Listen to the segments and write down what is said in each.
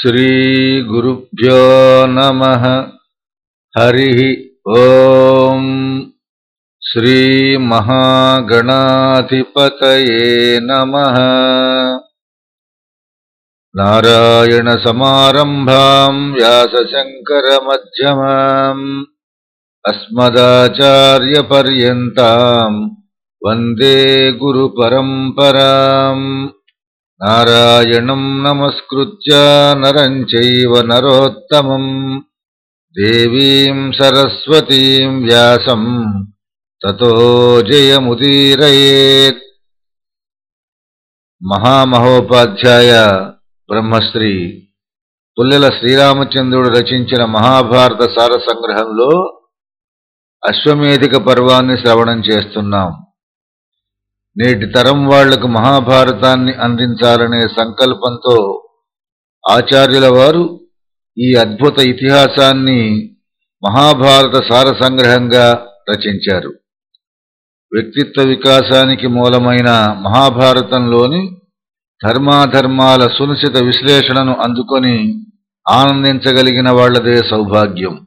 श्रीगुरुभ्यो नमः। हरिः ॐ श्रीमहागणाधिपतये नमः। नारायणसमारम्भाम् व्यासशङ्करमध्यमाम् अस्मदाचार्यपर्यन्ताम् वन्दे गुरुपरम्पराम् నారాయణం నమస్కృత్య నరం చైవ నరోత్తమం. దేవీం సరస్వతీం వ్యాసం. తతో జయముదీరయేత్. మహామహోపాధ్యాయ బ్రహ్మశ్రీ పుల్లెల శ్రీరామచంద్రుడు రచించిన మహాభారత సార సంగ్రహంలో అశ్వమేధిక పర్వాన్ని శ్రవణం చేస్తున్నాం. నేటి తరం వాళ్ళకు మహాభారతాన్ని అందించాలనే సంకల్పంతో ఆచార్యుల వారు ఈ అద్భుత ఇతిహాసాన్ని మహాభారత సార సంగ్రహంగా రచించారు. వ్యక్తిత్వ వికాసానికి మూలమైన మహాభారతంలోని ధర్మాధర్మాల సునిశ్చిత విశ్లేషణను అందుకొని ఆనందించగలిగిన వాళ్ళదే సౌభాగ్యం.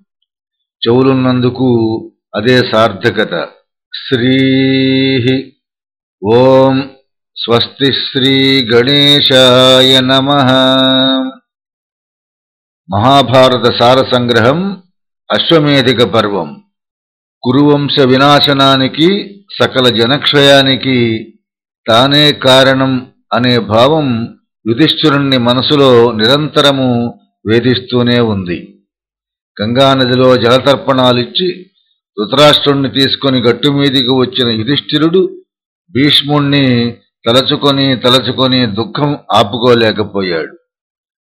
చెవులున్నందుకు అదే సార్థకత. శ్రీ ఓం స్వస్తి శ్రీ గణేశాయ నమ. మహాభారత సార సంగ్రహం అశ్వమేధిక పర్వం. కురువంశ వినాశనానికి సకల జనక్షయానికి తానే కారణం అనే భావం యుధిష్ఠిరుణ్ణి మనసులో నిరంతరము వేధిస్తూనే ఉంది. గంగానదిలో జలతర్పణాలిచ్చి ధృతరాష్ట్రుణ్ణి తీసుకుని గట్టుమీదికి వచ్చిన యుధిష్ఠిరుడు భీష్ముణ్ణి తలచుకొని తలచుకొని దుఃఖం ఆపుకోలేకపోయాడు.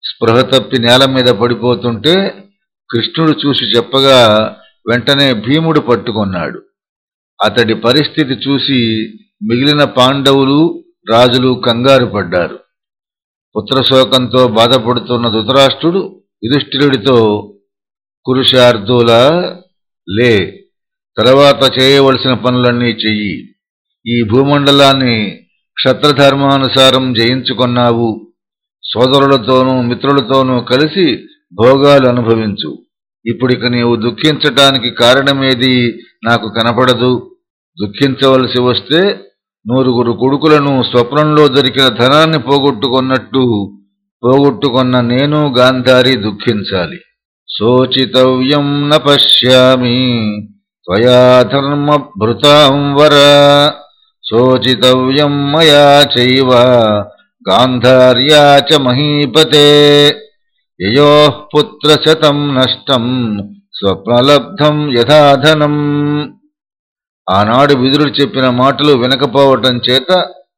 స్పృహ తప్పి నేల మీద పడిపోతుంటే కృష్ణుడు చూసి చెప్పగా వెంటనే భీముడు పట్టుకొన్నాడు. అతడి పరిస్థితి చూసి మిగిలిన పాండవులు రాజులు కంగారు పడ్డారు. పుత్రశోకంతో బాధపడుతున్న ధృతరాష్ట్రుడు యుధిష్ఠిరుడితో కురుషార్థుల లే తర్వాత చేయవలసిన పనులన్నీ చెయ్యి. ఈ భూమండలాన్ని క్షత్రధర్మానుసారం జయించుకున్నావు. సోదరులతోనూ మిత్రులతోనూ కలిసి భోగాలు అనుభవించు. ఇప్పుడిక నీవు దుఃఖించటానికి కారణమేది నాకు కనపడదు. దుఃఖించవలసి వస్తే నూరుగురు కొడుకులను స్వప్నంలో దొరికిన ధనాన్ని పోగొట్టుకున్నట్టు పోగొట్టుకున్న నేను గాంధారి దుఃఖించాలి. శోచితవ్యం న పశ్యామి త్వయా ధర్మభృతాం వరా శోచితవ్యం మయా చైవ గాంధార్యా చ మహీపతే. యయో పుత్రశతం నష్టం స్వప్నలబ్ధం యథాధనం. ఆనాడు విదురుడు చెప్పిన మాటలు వినకపోవటం చేత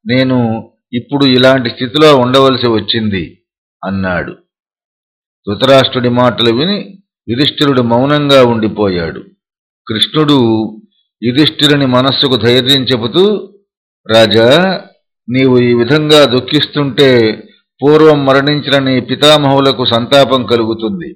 నేను ఇప్పుడు ఇలాంటి స్థితిలో ఉండవలసి వచ్చింది అన్నాడు. ధృతరాష్ట్రుడి మాటలు విని యుధిష్ఠిరుడు మౌనంగా ఉండిపోయాడు. కృష్ణుడు యుధిష్ఠిరుని మనస్సుకు ధైర్యం చెబుతూ రాజా నీవు ఈ విధంగా దుఃఖిస్తుంటే పూర్వం మరణించిన నీ పితామహులకు సంతాపం కలుగుతుంది.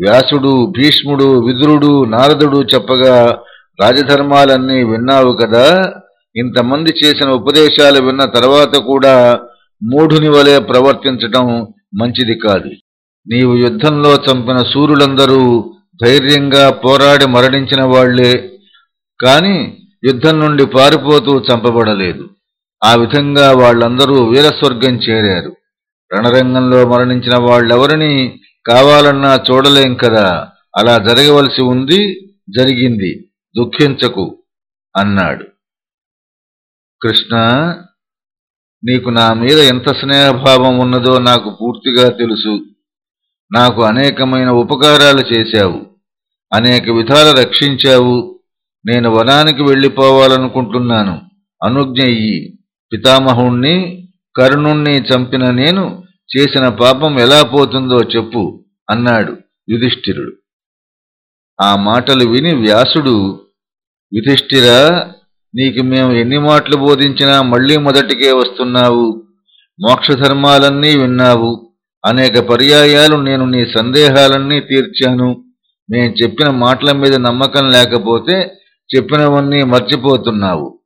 వ్యాసుడు భీష్ముడు విదురుడు నారదుడు చెప్పగా రాజధర్మాలన్నీ విన్నావు కదా? ఇంతమంది చేసిన ఉపదేశాలు విన్న తర్వాత కూడా మూఢుని వలె ప్రవర్తించటం మంచిది కాదు. నీవు యుద్ధంలో చంపిన సూర్యులందరూ ధైర్యంగా పోరాడి మరణించిన వాళ్ళే. కాని యుద్ధం నుండి పారిపోతూ చంపబడలేదు. ఆ విధంగా వాళ్ళందరూ వీరస్వర్గం చేరారు. రణరంగంలో మరణించిన వాళ్ళెవరిని కావాలన్నా చూడలేం కదా అలా జరగవలసి ఉంది జరిగింది దుఃఖించకు అన్నాడు. కృష్ణ నీకు నా మీద ఎంత స్నేహభావం ఉన్నదో నాకు పూర్తిగా తెలుసు. నాకు అనేకమైన ఉపకారాలు చేశావు. అనేక విధాల రక్షించావు. నేను వనానికి వెళ్ళిపోవాలనుకుంటున్నాను. అనుజ్ఞ ఇయ్యి పితామహుణ్ణి కరుణుణ్ణి చంపిన నేను చేసిన పాపం ఎలా పోతుందో చెప్పు అన్నాడు యుధిష్ఠిరుడు. ఆ మాటలు విని వ్యాసుడు యుధిష్ఠిరా నీకు మేము ఎన్ని మాటలు బోధించినా మళ్ళీ మొదటికే వస్తున్నావు. మోక్షధర్మాలన్నీ విన్నావు. అనేక పర్యాయాలు నేను నీ సందేహాలన్నీ తీర్చాను. నేను చెప్పిన మాటల మీద నమ్మకం లేకపోతే చెప్పినవన్నీ మర్చిపోతున్నావు.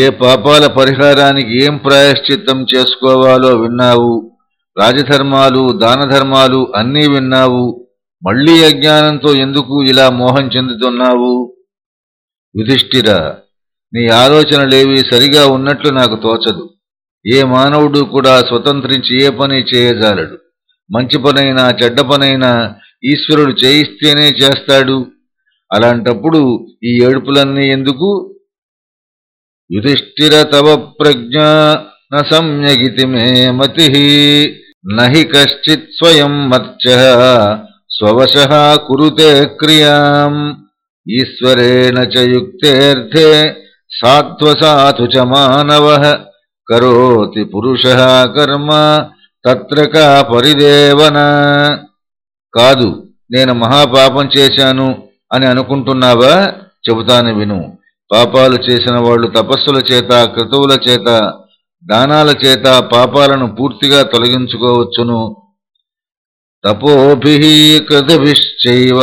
ఏ పాపాల పరిహారానికి ఏం ప్రాయశ్చిత్తం చేసుకోవాలో విన్నావు. రాజధర్మాలు దానధర్మాలు అన్నీ విన్నావు. మళ్ళీ అజ్ఞానంతో ఎందుకు ఇలా మోహం చెందుతున్నావు? యుధిష్ఠిర నీ ఆలోచనలేవి సరిగా ఉన్నట్లు నాకు తోచదు. ఏ మానవుడు కూడా స్వతంత్రించి ఏ పని చేయజాలడు. మంచి పనైనా చెడ్డ పనైనా ఈశ్వరుడు చేయిస్తేనే చేస్తాడు. అలాంటప్పుడు ఈ ఏడుపులన్నీ ఎందుకు? యుధిష్ఠిర తవ ప్రజ్ఞ న మే మతి నహి కశ్చిత్ స్వయం మర్చ స్వవశ కురుతే క్రియాం ఈశ్వరేణ చ యుక్తేర్థే సాత్వసాధు చ మానవ కరోతి పురుష కర్మ తత్ర కా పరిదేవన. కాదు నేను మహాపాపం చేశాను అని అనుకుంటున్నావా? చెబుతాను విను. పాపాలు చేసిన వాళ్ళు తపస్సుల చేత క్రతువుల చేత దానాల చేత పాపాలను పూర్తిగా తొలగించుకోవచ్చును. తపోభి కృతభిశ్చైవ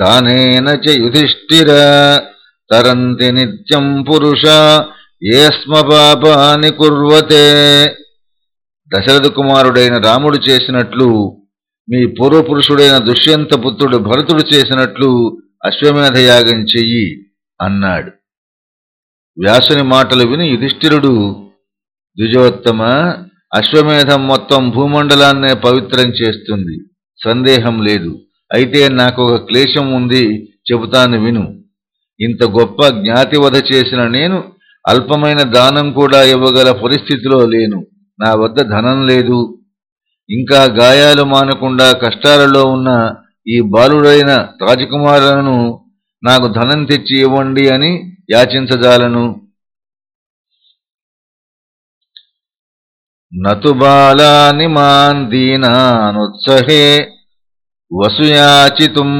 దానేన చ యుధిష్ఠిర తరంతి నిత్యం పురుష ఏస్మ పాపాని కుర్వతే. దశరథ కుమారుడైన రాముడు చేసినట్లు మీ పూర్వపురుషుడైన దుష్యంత పుత్రుడు భరతుడు చేసినట్లు అశ్వమేధ యాగం చెయ్యి అన్నాడు. వ్యాసుని మాటలు విని యుధిష్ఠిరుడు ద్విజోత్తమ అశ్వమేధం మొత్తం భూమండలాన్నే పవిత్రం చేస్తుంది. సందేహం లేదు. అయితే నాకు ఒక క్లేశం ఉంది. చెబుతాను విను. ఇంత గొప్ప జ్ఞాతివధ చేసిన నేను అల్పమైన దానం కూడా ఇవ్వగల పరిస్థితిలో లేను. నా వద్ద ధనం లేదు. ఇంకా గాయాలు మానకుండా కష్టాలలో ఉన్న ఈ బాలుడైన రాజకుమారులను నాకు ధనం తెచ్చి ఇవ్వండి అని యాచించజాలను. నతు బాలాని మాన్ దీనానుత్సహే వసుయాచితుం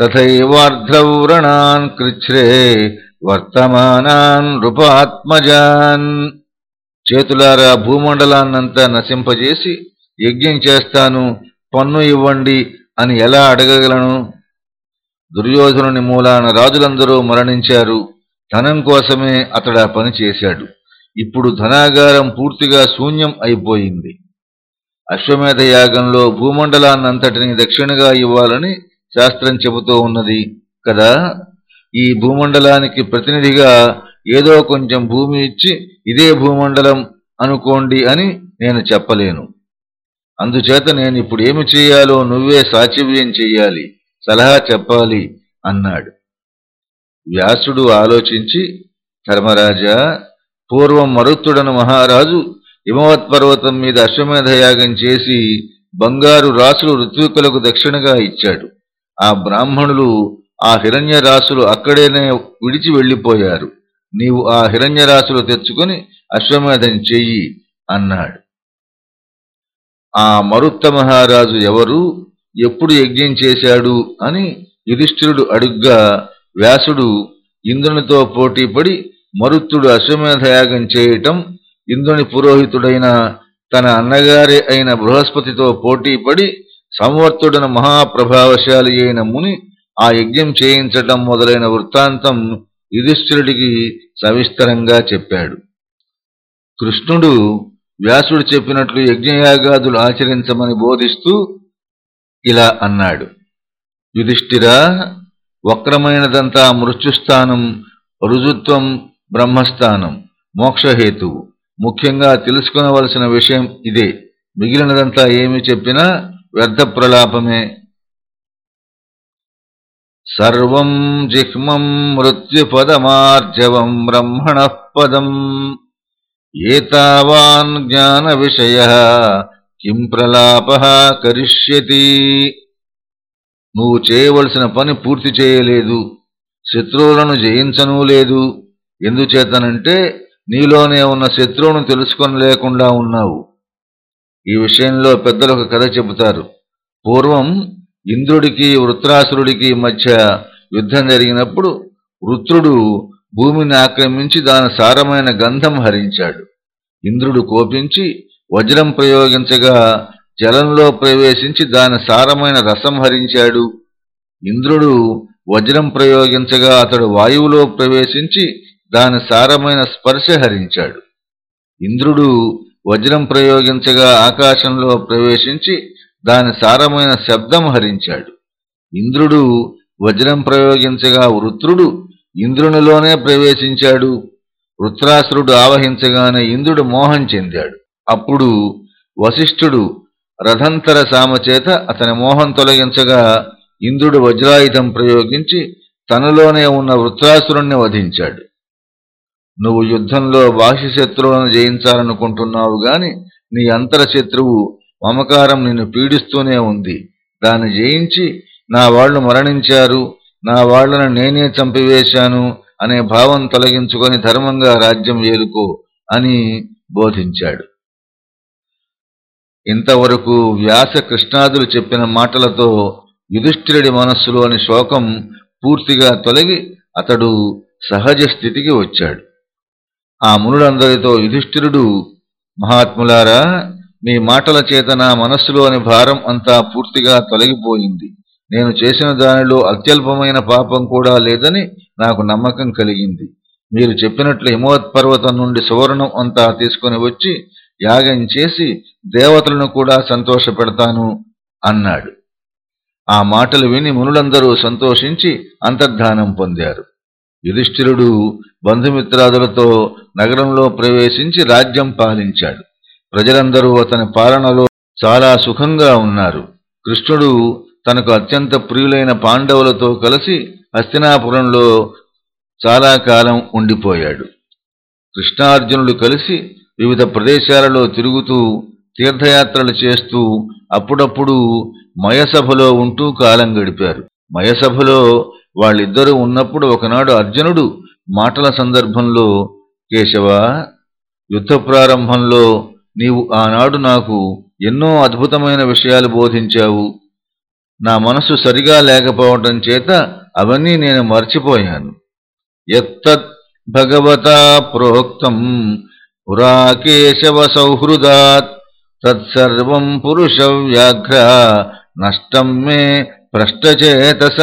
తథైవార్ధ్రవ్రణాన్ కృచ్ఛ్రే వర్తమానాన్ నృపాత్మజాన్. చేతులారా భూమండలాన్నంతా నశింపజేసి యజ్ఞం చేస్తాను పన్ను ఇవ్వండి అని ఎలా అడగగలను? దుర్యోధనుని మూలాన రాజులందరూ మరణించారు. ధనం కోసమే అతడు ఆ పని చేశాడు. ఇప్పుడు ధనాగారం పూర్తిగా శూన్యం అయిపోయింది. అశ్వమేధ యాగంలో భూమండలాన్నంతటిని దక్షిణగా ఇవ్వాలని శాస్త్రం చెబుతూ ఉన్నది కదా? ఈ భూమండలానికి ప్రతినిధిగా ఏదో కొంచెం భూమి ఇచ్చి ఇదే భూమండలం అనుకోండి అని నేను చెప్పలేను. అందుచేత నేను ఇప్పుడు ఏమి చేయాలో నువ్వే సాచివ్యం చెయ్యాలి సలహా చెప్పాలి అన్నాడు. వ్యాసుడు ఆలోచించి ధర్మరాజా పూర్వం మరుత్తుడను మహారాజు హిమవత్ పర్వతం మీద అశ్వమేధ యాగం చేసి బంగారు రాసులు ఋత్వికులకు దక్షిణగా ఇచ్చాడు. ఆ బ్రాహ్మణులు ఆ హిరణ్య రాసులు అక్కడేనే విడిచి వెళ్ళిపోయారు. నీవు ఆ హిరణ్య రాసులు తెచ్చుకొని అశ్వమేధం చెయ్యి అన్నాడు. ఆ మరుత్త మహారాజు ఎవరు? ఎప్పుడు యజ్ఞం చేశాడు? అని యుధిష్ఠిరుడు అడుగ్గా వ్యాసుడు ఇంద్రునితో పోటీపడి మరుత్తుడు అశ్వమేధయాగం చేయటం ఇంద్రుని పురోహితుడైన తన అన్నగారే అయిన బృహస్పతితో పోటీపడి సంవర్తుడన మహాప్రభావశాలి అయిన ముని ఆ యజ్ఞం చేయించటం మొదలైన వృత్తాంతం యుధిష్ఠిరుడికి సవిస్తరంగా చెప్పాడు. కృష్ణుడు వ్యాసుడు చెప్పినట్లు యజ్ఞయాగాదులు ఆచరించమని బోధిస్తూ ఇలా అన్నాడు. యుధిష్ఠిరా వక్రమైనదంతా మృత్యుస్థానం రుజుత్వం బ్రహ్మస్థానం మోక్షహేతువు. ముఖ్యంగా తెలుసుకునవలసిన విషయం ఇదే. మిగిలినదంతా ఏమి చెప్పినా వ్యర్థ ప్రలాపమే. సర్వం జిహ్మం మృత్యుపదమార్జవం బ్రహ్మణ పదం. ఏతావాన్ జ్ఞాన విషయ కిం ప్రలాప కరిష్యతి నువ్వు చేయవలసిన పని పూర్తి చేయలేదు శత్రువులను జయించనూ లేదు. ఎందుచేతనంటే నీలోనే ఉన్న శత్రువును తెలుసుకొనలేకుండా ఉన్నావు. ఈ విషయంలో పెద్దలు ఒక కథ చెబుతారు. పూర్వం ఇంద్రుడికి వృత్రాసురుడికి మధ్య యుద్ధం జరిగినప్పుడు వృత్రుడు భూమిని ఆక్రమించి దాని సారమైన గంధం హరించాడు. ఇంద్రుడు కోపించి వజ్రం ప్రయోగించగా జలంలో ప్రవేశించి దాని సారమైన రసం హరించాడు. ఇంద్రుడు వజ్రం ప్రయోగించగా అతడు వాయువులో ప్రవేశించి దాని సారమైన స్పర్శ హరించాడు. ఇంద్రుడు వజ్రం ప్రయోగించగా ఆకాశంలో ప్రవేశించి దాని సారమైన శబ్దం హరించాడు. ఇంద్రుడు వజ్రం ప్రయోగించగా వృత్రుడు ఇంద్రునిలోనే ప్రవేశించాడు. వృత్రాసురుడు ఆవహించగానే ఇంద్రుడు మోహం చెందాడు. అప్పుడు వశిష్ఠుడు రథంతర సామచేత అతని మోహం తొలగించగా ఇంద్రుడు వజ్రాయుధం ప్రయోగించి తనలోనే ఉన్న వృత్రాసురుణ్ణి వధించాడు. నువ్వు యుద్ధంలో బాహ్య శత్రువులను జయించాలనుకుంటున్నావు గాని నీ అంతరశత్రువు మమకారం నిన్ను పీడిస్తూనే ఉంది. దాన్ని జయించి నా వాళ్ళు మరణించారు. నా వాళ్ళను నేనే చంపివేశాను అనే భావం తొలగించుకొని ధర్మంగా రాజ్యం ఏలుకో అని బోధించాడు. ఇంతవరకు వ్యాస కృష్ణాదులు చెప్పిన మాటలతో యుధిష్ఠిరుడి మనస్సులోని శోకం పూర్తిగా తొలగి అతడు సహజ స్థితికి వచ్చాడు. ఆ మునులందరితో యుధిష్ఠిరుడు మహాత్ములారా మీ మాటల చేత నా మనస్సులోని భారం అంతా పూర్తిగా తొలగిపోయింది. నేను చేసిన దానిలో అత్యల్పమైన పాపం కూడా లేదని నాకు నమ్మకం కలిగింది. మీరు చెప్పినట్లు హిమోత్పర్వతం నుండి సువర్ణం అంతా తీసుకుని వచ్చి యాగం చేసి దేవతలను కూడా సంతోషపెడతాను అన్నాడు. ఆ మాటలు విని మునులందరూ సంతోషించి అంతర్ధానం పొందారు. యుధిష్ఠిరుడు బంధుమిత్రాదులతో నగరంలో ప్రవేశించి రాజ్యం పాలించాడు. ప్రజలందరూ అతని పాలనలో చాలా సుఖంగా ఉన్నారు. కృష్ణుడు తనకు అత్యంత ప్రియులైన పాండవులతో కలిసి హస్తినాపురంలో చాలా కాలం ఉండిపోయాడు. కృష్ణార్జునుడు కలిసి వివిధ ప్రదేశాలలో తిరుగుతూ తీర్థయాత్రలు చేస్తూ అప్పుడప్పుడు మయసభలో ఉంటూ కాలం గడిపారు. మయసభలో వాళ్ళిద్దరూ ఉన్నప్పుడు ఒకనాడు అర్జునుడు మాటల సందర్భంలో కేశవ యుద్ధ ప్రారంభంలో నీవు ఆనాడు నాకు ఎన్నో అద్భుతమైన విషయాలు బోధించావు. నా మనసు సరిగా లేకపోవటం చేత అవన్నీ నేను మర్చిపోయాను. ఎత్తత్ భగవతా ప్రోక్తం పురాకేశవ సౌహృదాత్ తత్సర్వం పురుష వ్యాఘ్ర నష్టం మే భ్రష్టచేతస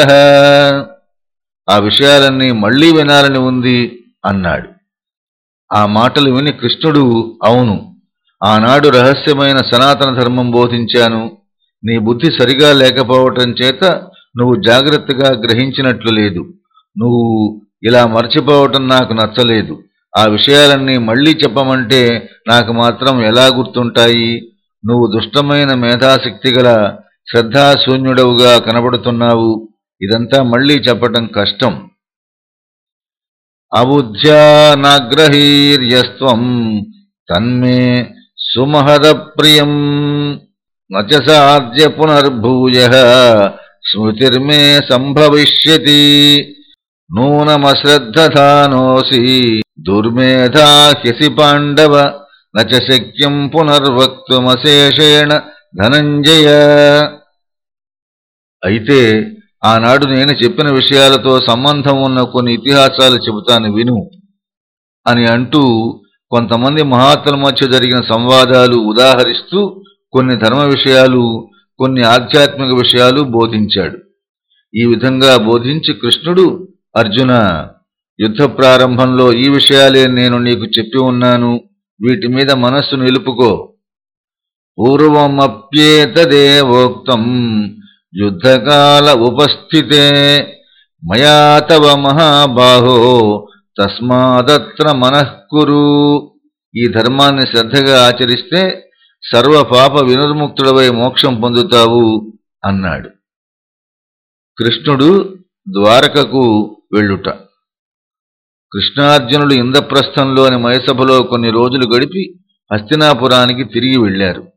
ఆ విషయాలన్నీ మళ్ళీ వినాలని ఉంది అన్నాడు. ఆ మాటలు విని కృష్ణుడు అవును ఆనాడు రహస్యమైన సనాతన ధర్మం బోధించాను. నీ బుద్ధి సరిగా లేకపోవటం చేత నువ్వు జాగ్రత్తగా గ్రహించినట్లు లేదు. నువ్వు ఇలా మర్చిపోవటం నాకు నచ్చలేదు. ఆ విషయాలన్నీ మళ్ళీ చెప్పమంటే నాకు మాత్రం ఎలా గుర్తుంటాయి? నువ్వు దుష్టమైన మేధాశక్తి గల శ్రద్ధాశూన్యుడవుగా కనబడుతున్నావు. ఇదంతా మళ్ళీ చెప్పటం కష్టం. అబుధ్యానాగ్రహీర్యస్వం తన్మే సుమహద ప్రియం తన్మే సుమహదప్రియం సాధ్య పునర్భూయ స్మృతిర్మే సంభవిష్యతి. నూనమశ్రద్ధానోసి దుర్మేధా హ్యసి పాండవ. నచ శక్యం పునర్వక్తుమశేషేణ ధనంజయ. అయితే ఆనాడు నేను చెప్పిన విషయాలతో సంబంధం ఉన్న కొన్ని ఇతిహాసాలు చెబుతాను విను. అని అంటూ కొంతమంది మహాత్ముల మధ్య జరిగిన సంవాదాలు ఉదాహరిస్తూ కొన్ని ధర్మ విషయాలు కొన్ని ఆధ్యాత్మిక విషయాలు బోధించాడు. ఈ విధంగా బోధించి కృష్ణుడు అర్జున యుద్ధ ప్రారంభంలో ఈ విషయాలే నేను నీకు చెప్పి ఉన్నాను వీటి మీద మనస్సు నిలుపుకో. పూర్వమప్యేతదేవోక్తం యుద్ధకాల ఉపస్థితే మయా తవ మహాబాహో తస్మాదత్ర మనఃకురు ఈ ధర్మాన్ని శ్రద్ధగా ఆచరిస్తే సర్వ పాప వినుర్ముక్తుడవై మోక్షం పొందుతావు అన్నాడు. కృష్ణుడు ద్వారకకు వెళ్ళుట. కృష్ణార్జునుడు ఇంద్రప్రస్థంలోని మయసభలో కొన్ని రోజులు గడిపి హస్తినాపురానికి తిరిగి వెళ్ళారు.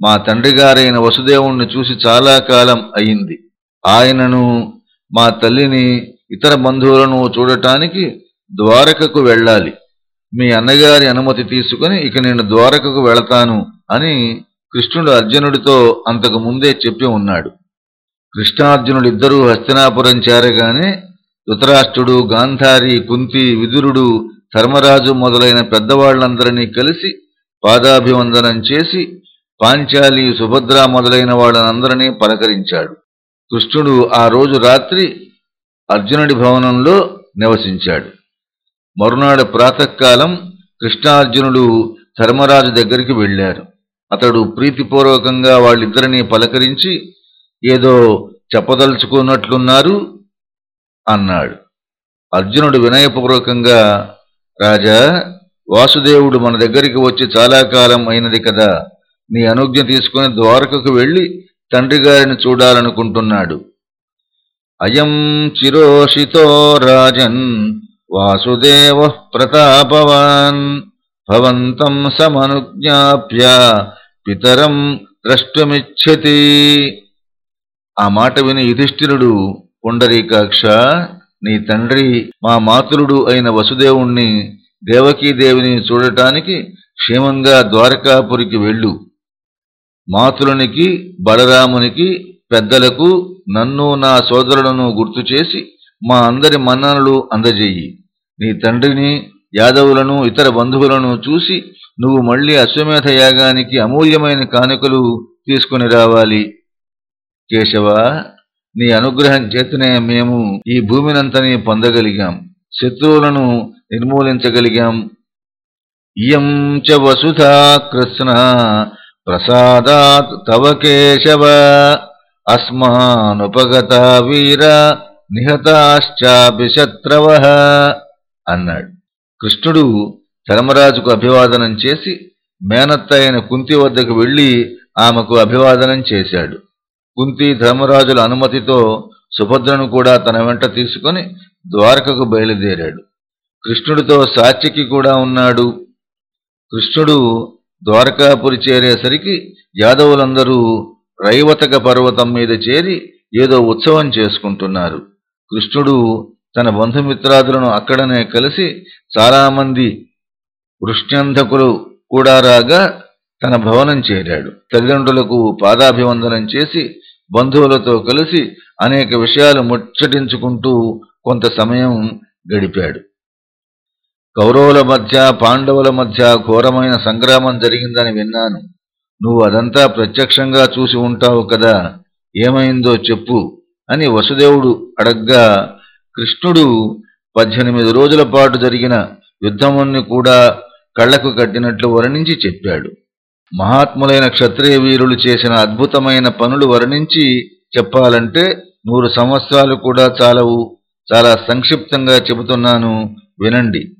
మా తండ్రి గారైన వసుదేవుణ్ణి చూసి చాలా కాలం అయింది. ఆయనను మా తల్లిని ఇతర బంధువులను చూడటానికి ద్వారకకు వెళ్ళాలి. మీ అన్నగారి అనుమతి తీసుకుని ఇక నేను ద్వారకకు వెళతాను అని కృష్ణుడు అర్జునుడితో అంతకు ముందే చెప్పి ఉన్నాడు. కృష్ణార్జునుడిద్దరూ హస్తినాపురం చేరగానే ధృతరాష్ట్రుడు గాంధారి కుంతి విదురుడు ధర్మరాజు మొదలైన పెద్దవాళ్ళందరినీ కలిసి పాదాభివందనం చేసి పాంచాలి సుభద్ర మొదలైన వాళ్ళనందరినీ పలకరించాడు. కృష్ణుడు ఆ రోజు రాత్రి అర్జునుడి భవనంలో నివసించాడు. మరునాడు ప్రాతకాలం కృష్ణార్జునుడు ధర్మరాజు దగ్గరికి వెళ్ళారు. అతడు ప్రీతిపూర్వకంగా వాళ్ళిద్దరినీ పలకరించి ఏదో చెప్పదలుచుకున్నట్లున్నారు అన్నాడు. అర్జునుడు వినయపూర్వకంగా రాజా వాసుదేవుడు మన దగ్గరికి వచ్చి చాలా కాలం అయినది కదా నీ అనుజ్ఞ తీసుకుని ద్వారకకు వెళ్ళి తండ్రి గారిని చూడాలనుకుంటున్నాడు. అయం చిరోషితో రాజన్ వాసుదేవ ప్రతాపవాన్ భవంతం సమనుజ్ఞాప్య పితరం ద్రష్టమిచ్చతి. ఆ మాట విని యుధిష్ఠిరుడు పుండరీకాక్ష నీ తండ్రి మా మాతృడు అయిన వసుదేవుణ్ణి దేవకీదేవిని చూడటానికి క్షేమంగా ద్వారకాపురికి వెళ్ళు. మాతులునికి బలరామునికి పెద్దలకు నన్ను నా సోదరులను గుర్తు చేసి మా అందరి మన్ననలు అందజేయి. నీ తండ్రిని యాదవులను ఇతర బంధువులను చూసి నువ్వు మళ్ళీ అశ్వమేధ యాగానికి అమూల్యమైన కానుకలు తీసుకుని రావాలి. కేశవ నీ అనుగ్రహం చేతనే మేము ఈ భూమినంతని పొందగలిగాం. శత్రువులను నిర్మూలించగలిగాం. ఇయం చ వసుధా కృష్ణ ప్రసాదాత్ తవ కేశవ అస్మానుపగత వీర నిహతాశ్చాపి శత్రవ అన్నాడు. కృష్ణుడు ధర్మరాజుకు అభివాదనం చేసి మేనత్త అయిన కుంతి వద్దకు వెళ్ళి ఆమెకు అభివాదనం చేశాడు. కుంతి ధర్మరాజుల అనుమతితో సుభద్రను కూడా తన వెంట తీసుకుని ద్వారకకు బయలుదేరాడు. కృష్ణుడితో సాత్యకి కూడా ఉన్నాడు. కృష్ణుడు ద్వారకాపురి చేరేసరికి యాదవులందరూ రైవతక పర్వతం మీద చేరి ఏదో ఉత్సవం చేసుకుంటున్నారు. కృష్ణుడు తన బంధుమిత్రాదులను అక్కడనే కలిసి చాలామంది వృష్ణ్యంధకులు కూడా రాగా తన భవనం చేరాడు. తల్లిదండ్రులకు పాదాభివందనం చేసి బంధువులతో కలిసి అనేక విషయాలు ముచ్చటించుకుంటూ కొంత సమయం గడిపాడు. కౌరవుల మధ్య పాండవుల మధ్య ఘోరమైన సంగ్రామం జరిగిందని విన్నాను. నువ్వు అదంతా ప్రత్యక్షంగా చూసి ఉంటావు కదా ఏమైందో చెప్పు అని వసుదేవుడు అడగ్గా కృష్ణుడు పద్దెనిమిది రోజుల పాటు జరిగిన యుద్ధముని కూడా కళ్ళకు కట్టినట్లు వర్ణించి చెప్పాడు. మహాత్ములైన క్షత్రియ వీరులు చేసిన అద్భుతమైన పనులు వర్ణించి చెప్పాలంటే నూరు సంవత్సరాలు కూడా చాలవు. చాలా సంక్షిప్తంగా చెబుతున్నాను వినండి.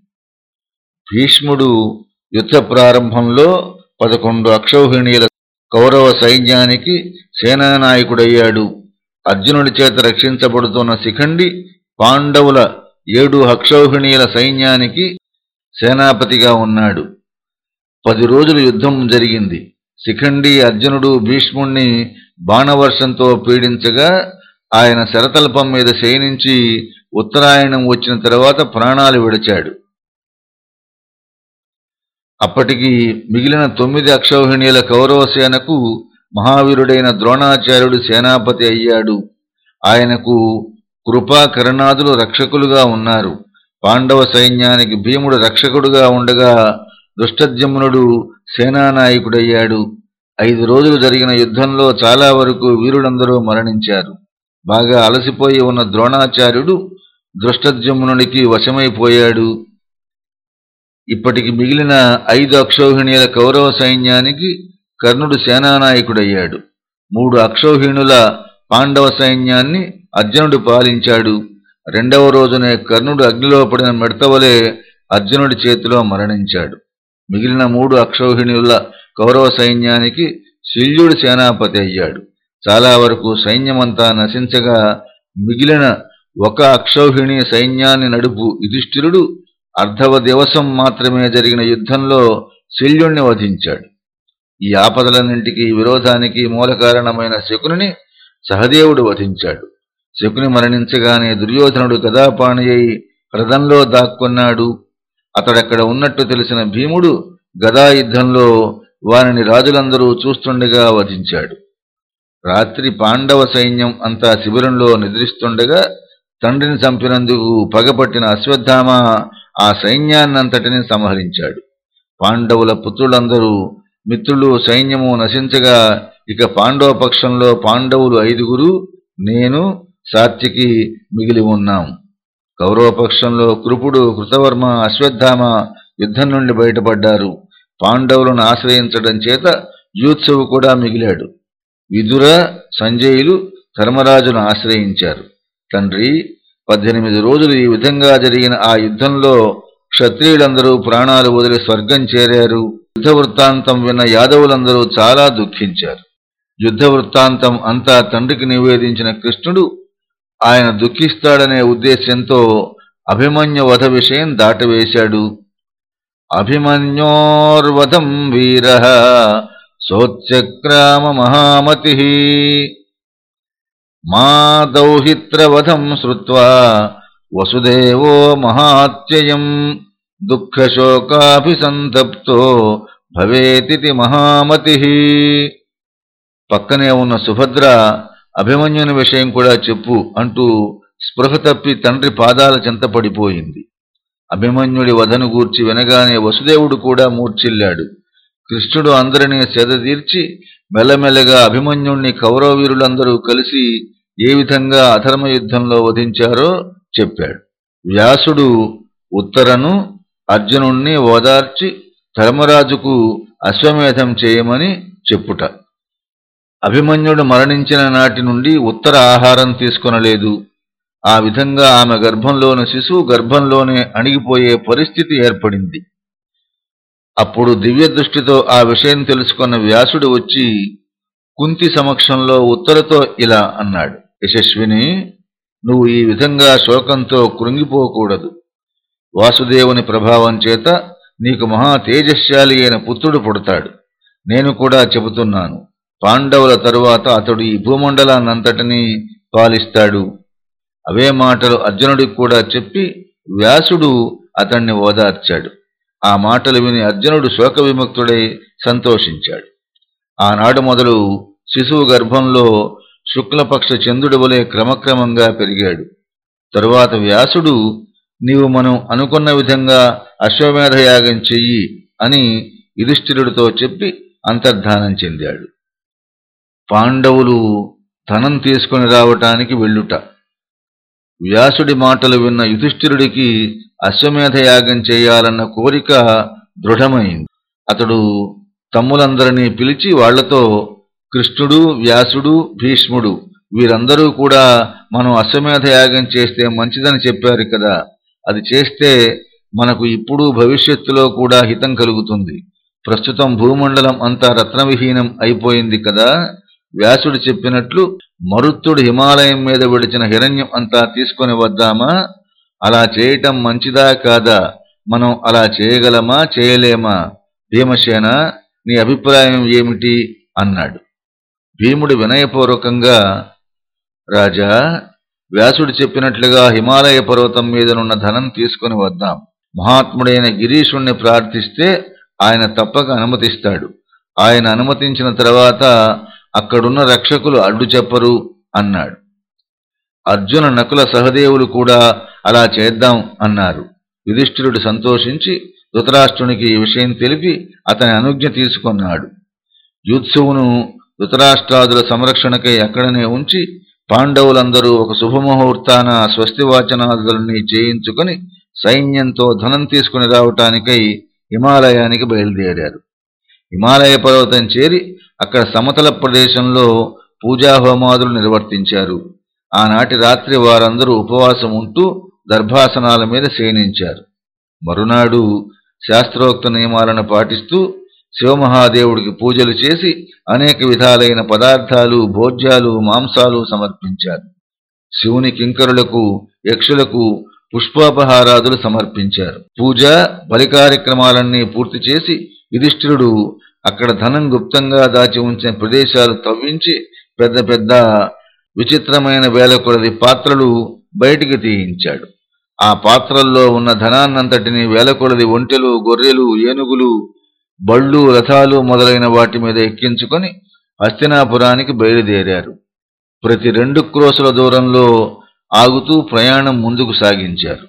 భీష్ముడు యుద్ధ ప్రారంభంలో పదకొండు అక్షౌహిణీల కౌరవ సైన్యానికి సేనానాయకుడయ్యాడు. అర్జునుడి చేత రక్షించబడుతున్న శిఖండి పాండవుల ఏడు అక్షౌహిణీల సైన్యానికి సేనాపతిగా ఉన్నాడు. పది రోజులు యుద్ధం జరిగింది. శిఖండి అర్జునుడు భీష్ముణ్ణి బాణవర్షంతో పీడించగా ఆయన శరతల్పం మీద శయనించి ఉత్తరాయణం వచ్చిన తర్వాత ప్రాణాలు విడిచాడు. అప్పటికి మిగిలిన తొమ్మిది అక్షౌహిణీల కౌరవ సేనకు మహావీరుడైన ద్రోణాచార్యుడు సేనాపతి అయ్యాడు. ఆయనకు కృపా కరుణాదులు రక్షకులుగా ఉన్నారు. పాండవ సైన్యానికి భీముడు రక్షకుడుగా ఉండగా దుష్టజమునుడు సేనానాయకుడయ్యాడు. ఐదు రోజులు జరిగిన యుద్ధంలో చాలా వరకు వీరులందరూ మరణించారు. బాగా అలసిపోయి ఉన్న ద్రోణాచార్యుడు దృష్టజమునునికి వశమైపోయాడు. ఇప్పటికి మిగిలిన ఐదు అక్షౌహిణీల కౌరవ సైన్యానికి కర్ణుడు సేనానాయకుడయ్యాడు. మూడు అక్షౌహిణుల పాండవ సైన్యాన్ని అర్జునుడు పాలించాడు. రెండవ రోజునే కర్ణుడు అగ్నిలో పడిన మెడతవలే అర్జునుడి చేతిలో మరణించాడు. మిగిలిన మూడు అక్షౌహిణుల కౌరవ సైన్యానికి శల్యుడు సేనాపతి అయ్యాడు. చాలా వరకు సైన్యమంతా నశించగా మిగిలిన ఒక అక్షౌహిణి సైన్యాన్ని నడుపు యుధిష్ఠిరుడు అర్ధవ దివసం మాత్రమే జరిగిన యుద్ధంలో శల్యుణ్ణి వధించాడు. ఈ ఆపదలన్నింటికీ విరోధానికి మూల కారణమైన శకుని సహదేవుడు వధించాడు. శకుని మరణించగానే దుర్యోధనుడు గదాపాణి అయి దాక్కున్నాడు. అతడక్కడ ఉన్నట్టు తెలిసిన భీముడు గదా యుద్ధంలో వారిని రాజులందరూ చూస్తుండగా వధించాడు. రాత్రి పాండవ సైన్యం అంతా శిబిరంలో నిద్రిస్తుండగా తండ్రిని చంపినందుకు పగపట్టిన అశ్వత్థామ ఆ సైన్యాన్నంతటిని సంహరించాడు. పాండవుల పుత్రులందరూ మిత్రులు సైన్యము నశించగా ఇక పాండవ పక్షంలో పాండవులు ఐదుగురు నేను సాత్యకి మిగిలి ఉన్నాం. కౌరవపక్షంలో కృపుడు కృతవర్మ అశ్వత్థామ యుద్ధం నుండి బయటపడ్డారు. పాండవులను ఆశ్రయించడం చేత యూత్సవు కూడా మిగిలాడు. విదుర సంజయులు ధర్మరాజును ఆశ్రయించారు. తండ్రి పద్దెనిమిది రోజులు ఈ విధంగా జరిగిన ఆ యుద్ధంలో క్షత్రియులందరూ ప్రాణాలు వదిలి స్వర్గం చేరారు. యుద్ధ వృత్తాంతం విన్న యాదవులందరూ చాలా దుఃఖించారు. యుద్ధ వృత్తాంతం అంతా తండ్రికి నివేదించిన కృష్ణుడు ఆయన దుఃఖిస్తాడనే ఉద్దేశ్యంతో అభిమన్యు వధ విషయం దాటవేశాడు. అభిమన్యోర్వధం వీర సోచక్రామ మహామతి మా దౌహిత్రవధం శ్రువా వసుదేవో మహాత్యయం దుఃఖశోకాభిసంతప్తో భవేతితి మహామతి. పక్కనే ఉన్న సుభద్ర అభిమన్యుని విషయం కూడా చెప్పు అంటూ స్పృహ తప్పి తండ్రి పాదాల చెంత పడిపోయింది. అభిమన్యుడి వధను గూర్చి వినగానే వసుదేవుడు కూడా మూర్చిల్లాడు కృష్ణుడు అందరినీ సెదతీర్చి మెల్లమెల్లగా అభిమన్యుణ్ణి కౌరవవీరులందరూ కలిసి ఏ విధంగా అధర్మ యుద్ధంలో వధించారో చెప్పాడు. వ్యాసుడు ఉత్తరను అర్జునుణ్ణి ఓదార్చి ధర్మరాజుకు అశ్వమేధం చేయమని చెప్పుట. అభిమన్యుడు మరణించిన నాటి నుండి ఉత్తర ఆహారం తీసుకొనలేదు. ఆ విధంగా ఆమె గర్భంలోని శిశువు గర్భంలోనే అణిగిపోయే పరిస్థితి ఏర్పడింది. అప్పుడు దివ్య దృష్టితో ఆ విషయం తెలుసుకున్న వ్యాసుడు వచ్చి కుంతి సమక్షంలో ఉత్తరతో ఇలా అన్నాడు యశస్విని నువ్వు ఈ విధంగా శోకంతో కృంగిపోకూడదు. వాసుదేవుని ప్రభావం చేత నీకు మహా తేజస్శాలి అయిన పుత్రుడు పుడతాడు. నేను కూడా చెబుతున్నాను పాండవుల తరువాత అతడు ఈ భూమండలాన్నంతటినీ పాలిస్తాడు. అవే మాటలు అర్జునుడికి కూడా చెప్పి వ్యాసుడు అతన్ని ఓదార్చాడు. ఆ మాటలు విని అర్జునుడు శోక విముక్తుడై సంతోషించాడు. ఆనాడు మొదలు శిశువు గర్భంలో శుక్లపక్ష చంద్రుడి వలె క్రమక్రమంగా పెరిగాడు. తరువాత వ్యాసుడు నీవు మనం అనుకున్న విధంగా అశ్వమేధయాగం చెయ్యి అని యుధిష్ఠిరుడితో చెప్పి అంతర్ధానం చెందాడు. పాండవులు ధనం తీసుకుని రావటానికి వెళ్ళుట. వ్యాసుడి మాటలు విన్న యుధిష్ఠిరుడికి అశ్వమేధయాగం చేయాలన్న కోరిక దృఢమైంది. అతడు తమ్ములందరినీ పిలిచి వాళ్ళతో కృష్ణుడు వ్యాసుడు భీష్ముడు వీరందరూ కూడా మనం అశ్వమేధ యాగం చేస్తే మంచిదని చెప్పారు కదా. అది చేస్తే మనకు ఇప్పుడు భవిష్యత్తులో కూడా హితం కలుగుతుంది. ప్రస్తుతం భూమండలం అంతా రత్నవిహీనం అయిపోయింది కదా. వ్యాసుడు చెప్పినట్లు మరుత్తుడు హిమాలయం మీద విడిచిన హిరణ్యం అంతా తీసుకొని వద్దామా? అలా చేయటం మంచిదా కాదా? మనం అలా చేయగలమా? చేయలేమా? భీమసేన నీ అభిప్రాయం ఏమిటి? అన్నాడు. భీముడు వినయపూర్వకంగా రాజా వ్యాసుడు చెప్పినట్లుగా హిమాలయ పర్వతం మీదనున్న ధనం తీసుకుని వద్దాం. మహాత్ముడైన గిరీషుణ్ణి ప్రార్థిస్తే ఆయన తప్పక అనుమతిస్తాడు. ఆయన అనుమతించిన తర్వాత అక్కడున్న రక్షకులు అడ్డు చెప్పరు అన్నాడు. అర్జున నకుల సహదేవులు కూడా అలా చేద్దాం అన్నారు. యుధిష్ఠిరుడు సంతోషించి ధృతరాష్ట్రునికి ఈ విషయం తెలిపి అతని అనుజ్ఞ తీసుకున్నాడు. యూత్సువును ధృతరాష్ట్రాదుల సంరక్షణకై అక్కడనే ఉంచి పాండవులందరూ ఒక శుభముహూర్తాన స్వస్తివాచనాదులని చేయించుకొని సైన్యంతో ధనం తీసుకుని రావటానికై హిమాలయానికి బయలుదేరారు. హిమాలయ పర్వతం చేరి అక్కడ సమతల ప్రదేశంలో పూజాహోమాదులు నిర్వర్తించారు. ఆనాటి రాత్రి వారందరూ ఉపవాసం ఉంటూ దర్భాసనాల మీద శయనించారు. మరునాడు శాస్త్రోక్త నియమాలను పాటిస్తూ శివమహాదేవుడికి పూజలు చేసి అనేక విధాలైన పదార్థాలు భోజ్యాలు మాంసాలు సమర్పించారు. శివుని కింకరులకు యక్షులకు పుష్పోపహారాదులు సమర్పించారు. పూజ బలి కార్యక్రమాలన్నీ పూర్తి చేసి యుధిష్ఠిరుడు అక్కడ ధనం గుప్తంగా దాచి ఉంచిన ప్రదేశాలు తవ్వించి పెద్ద పెద్ద విచిత్రమైన వేలకొలది పాత్రలు బయటికి తీయించాడు. ఆ పాత్రల్లో ఉన్న ధనాన్నంతటిని వేలకొలది ఒంటెలు గొర్రెలు ఏనుగులు బళ్ళు రథాలు మొదలైన వాటి మీద ఎక్కించుకొని హస్తినాపురానికి బయలుదేరారు. ప్రతి రెండు క్రోసుల దూరంలో ఆగుతూ ప్రయాణం ముందుకు సాగించారు.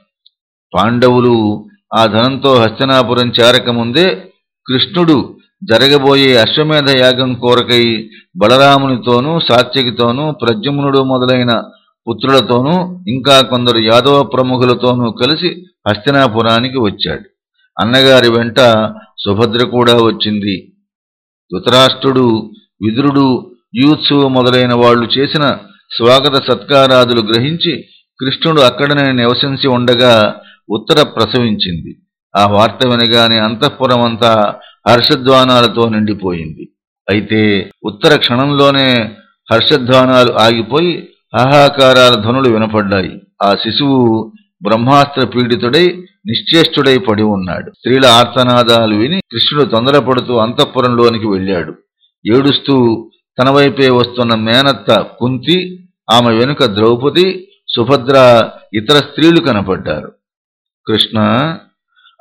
పాండవులు ఆ ధనంతో హస్తినాపురం చేరకముందే కృష్ణుడు జరగబోయే అశ్వమేధ యాగం కోరకై బలరామునితోనూ సాత్యకితోనూ ప్రద్యుమ్నుడు మొదలైన పుత్రులతోనూ ఇంకా కొందరు యాదవ ప్రముఖులతోనూ కలిసి హస్తినాపురానికి వచ్చాడు. అన్నగారి వెంట సుభద్ర కూడా వచ్చింది. ధృతరాష్ట్రుడు విదురుడు యూత్సు మొదలైన వాళ్ళు చేసిన స్వాగత సత్కారాదులు గ్రహించి కృష్ణుడు అక్కడనే నివసించి ఉండగా ఉత్తర ప్రసవించింది. ఆ వార్త వినగానే అంతఃపురమంతా హర్షధ్వానాలతో నిండిపోయింది. అయితే ఉత్తర క్షణంలోనే హర్షధ్వానాలు ఆగిపోయి హాహాకారాల ధ్వనులు వినపడ్డాయి. ఆ శిశువు బ్రహ్మాస్త్ర పీడితుడై నిశ్చేష్టుడై పడి ఉన్నాడు. స్త్రీల ఆర్తనాదాలు విని కృష్ణుడు తొందరపడుతూ అంతఃపురంలోనికి వెళ్ళాడు. ఏడుస్తూ తన వైపే వస్తున్న మేనత్త కుంతి ఆమె వెనుక ద్రౌపది సుభద్ర ఇతర స్త్రీలు కనపడ్డారు. కృష్ణ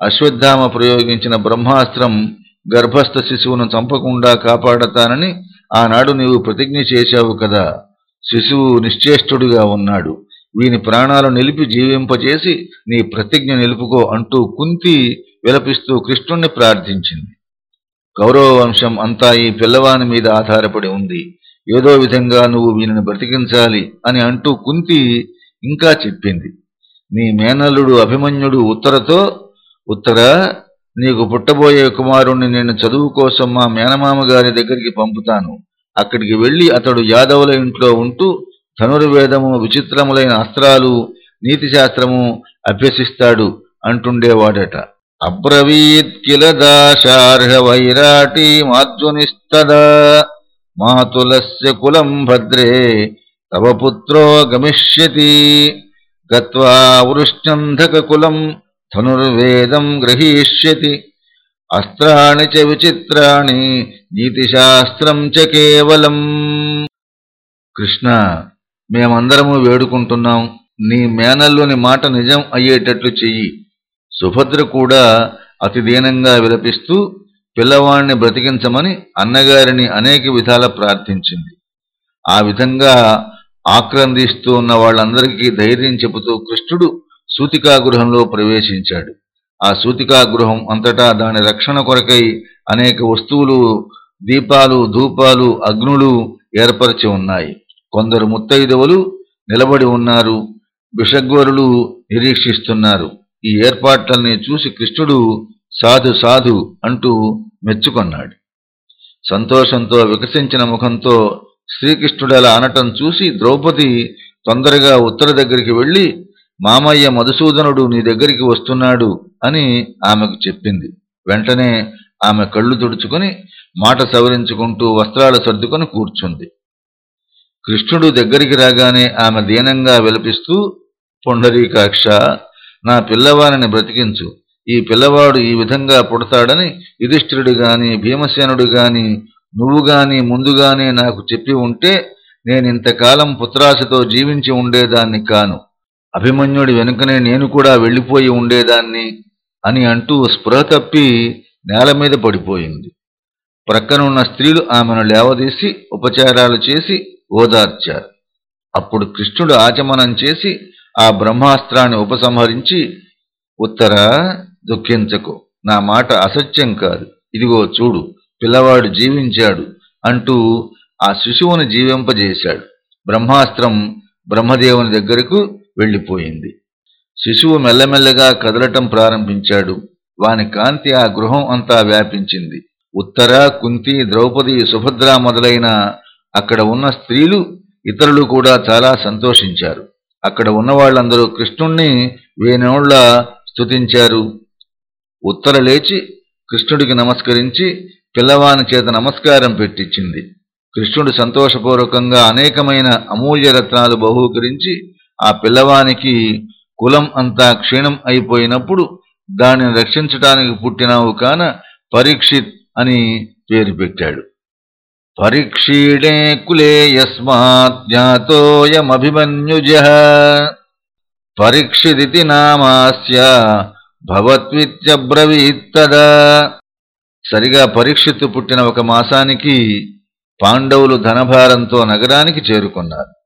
అశ్వత్థామ ప్రయోగించిన బ్రహ్మాస్త్రం గర్భస్థ శిశువును చంపకుండా కాపాడతానని ఆనాడు నీవు ప్రతిజ్ఞ చేశావు కదా. శిశువు నిశ్చేష్టుడుగా ఉన్నాడు. వీని ప్రాణాలు నిలిపి జీవింపజేసి నీ ప్రతిజ్ఞ నిలుపుకో అంటూ కుంతి విలపిస్తూ కృష్ణుణ్ణి ప్రార్థించింది. కౌరవ వంశం అంతా ఈ పిల్లవాని మీద ఆధారపడి ఉంది. ఏదో విధంగా నువ్వు వీనిని బ్రతికించాలి అని అంటూ కుంతి ఇంకా చెప్పింది. నీ మేనల్లుడు అభిమన్యుడు ఉత్తరతో ఉత్తర నీకు పుట్టబోయే కుమారుణ్ణి నేను చదువు కోసం మా మేనమామ గారి దగ్గరికి పంపుతాను. అక్కడికి వెళ్ళి అతడు యాదవుల ఇంట్లో ఉంటూ ధనుర్వేదము విచిత్రములైన అస్త్రాలు నీతిశాస్త్రము అభ్యసిస్తాడు అంటుండేవాడట. అబ్రవీత్ కిల దాశార్హ వైరాటి మాధ్యునిస్తదా మాతులస్య కులం భద్రే తవ పుత్రో గమిష్యతి గత్వా వృష్ణంధక కులం ధనుర్వేదం గ్రహీష్యతి. అస్త్రాణి చ విచిత్రాణి నీతిశాస్త్రం చ కేవలం. కృష్ణ మేమందరము వేడుకుంటున్నాం. నీ మేనల్లోని మాట నిజం అయ్యేటట్లు చెయ్యి. సుభద్ర కూడా అతి దీనంగా విలపిస్తూ పిల్లవాణ్ణి బ్రతికించమని అన్నగారిని అనేక విధాల ప్రార్థించింది. ఆ విధంగా ఆక్రందిస్తూ ఉన్న వాళ్ళందరికీ ధైర్యం చెబుతూ కృష్ణుడు సూతికా గృహంలో ప్రవేశించాడు. ఆ సూతికా గృహం అంతటా దాని రక్షణ కొరకై అనేక వస్తువులు దీపాలు ధూపాలు అగ్నులు ఏర్పరిచి ఉన్నాయి. కొందరు ముత్తైదవులు నిలబడి ఉన్నారు. బిషగ్వరులు నిరీక్షిస్తున్నారు. ఈ ఏర్పాట్లన్నీ చూసి కృష్ణుడు సాధు సాధు అంటూ మెచ్చుకొన్నాడు. సంతోషంతో వికసించిన ముఖంతో శ్రీకృష్ణుడు అలా అనటం చూసి ద్రౌపది తొందరగా ఉత్తర దగ్గరికి వెళ్ళి మామయ్య మధుసూదనుడు నీ దగ్గరికి వస్తున్నాడు అని ఆమెకు చెప్పింది. వెంటనే ఆమె కళ్ళు తుడుచుకుని మాట సవరించుకుంటూ వస్త్రాలు సర్దుకొని కూర్చుంది. కృష్ణుడు దగ్గరికి రాగానే ఆమె దీనంగా విలపిస్తూ పొండరీకాక్ష నా పిల్లవారిని బ్రతికించు. ఈ పిల్లవాడు ఈ విధంగా పుడతాడని యుధిష్ఠిరుడు గాని భీమసేనుడు గాని నువ్వు గాని ముందుగానే నాకు చెప్పి ఉంటే నేనింతకాలం పుత్రాశతో జీవించి ఉండేదాన్ని కాను. అభిమన్యుడి వెనుకనే నేను కూడా వెళ్ళిపోయి ఉండేదాన్ని అని అంటూ స్పృహ తప్పి నేల మీద పడిపోయింది. ప్రక్కనున్న స్త్రీలు ఆమెను లేవదీసి ఉపచారాలు చేసి ఓదార్చారు. అప్పుడు కృష్ణుడు ఆచమనం చేసి ఆ బ్రహ్మాస్త్రాన్ని ఉపసంహరించి ఉత్తర దుఃఖించకు. నా మాట అసత్యం కాదు. ఇదిగో చూడు పిల్లవాడు జీవించాడు అంటూ ఆ శిశువును జీవింపజేశాడు. బ్రహ్మాస్త్రం బ్రహ్మదేవుని దగ్గరకు వెళ్ళిపోయింది. శిశువు మెల్లమెల్లగా కదలటం ప్రారంభించాడు. వాని కాంతి ఆ గృహం అంతా వ్యాపించింది. ఉత్తర కుంతి ద్రౌపది సుభద్ర మొదలైన అక్కడ ఉన్న స్త్రీలు ఇతరులు కూడా చాలా సంతోషించారు. అక్కడ ఉన్న వాళ్ళందరూ కృష్ణుణ్ణి వేనోళ్ళ స్తుతించారు. ఉత్తర లేచి కృష్ణుడికి నమస్కరించి పిల్లవాని చేత నమస్కారం పెట్టించింది. కృష్ణుడు సంతోషపూర్వకంగా అనేకమైన అమూల్య రత్నాలు బహూకరించి ఆ పిల్లవానికి కులం అంతా క్షీణం అయిపోయినప్పుడు దానిని రక్షించటానికి పుట్టినావు కాన పరీక్షిత్ అని పేరు పెట్టాడు. పరీక్షీడే కులే యస్మాత్ జ్ఞాతోయమభిమన్యుజ పరీక్షిదితి నామాస్య భవత్విత్యబ్రవీత్తదా సరిగా పరీక్షిత్తు పుట్టిన ఒక మాసానికి పాండవులు ధనభారంతో నగరానికి చేరుకున్నారు.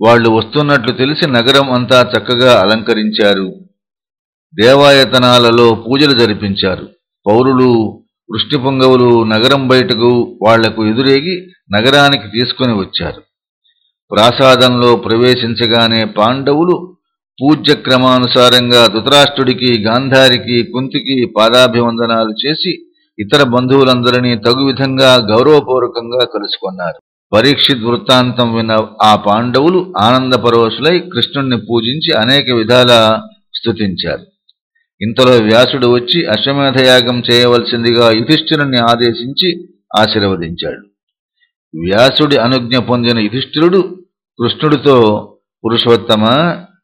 వాళ్ళు వస్తున్నట్లు తెలిసి నగరం అంతా చక్కగా అలంకరించారు. దేవాయతనాలలో పూజలు జరిపించారు. పౌరులు వృష్టి పొంగవులు నగరం బయటకు వాళ్ళకు ఎదురేగి నగరానికి తీసుకుని వచ్చారు. ప్రాసాదంలో ప్రవేశించగానే పాండవులు పూజ్య క్రమానుసారంగా ధృతరాష్ట్రుడికి గాంధారికి కుంతికి పాదాభివందనాలు చేసి ఇతర బంధువులందరినీ తగు విధంగా గౌరవపూర్వకంగా కలుసుకున్నారు. పరీక్షిత్ వృత్తాంతం విన్న ఆ పాండవులు ఆనందపరోషులై కృష్ణుణ్ణి పూజించి అనేక విధాల స్థుతించారు ఇంతలో వ్యాసుడు వచ్చి అశ్వమేధయాగం చేయవలసిందిగా యుధిష్ఠిరుణ్ణి ఆదేశించి ఆశీర్వదించాడు. వ్యాసుడి అనుజ్ఞ పొందిన యుధిష్ఠిరుడు కృష్ణుడితో పురుషోత్తమ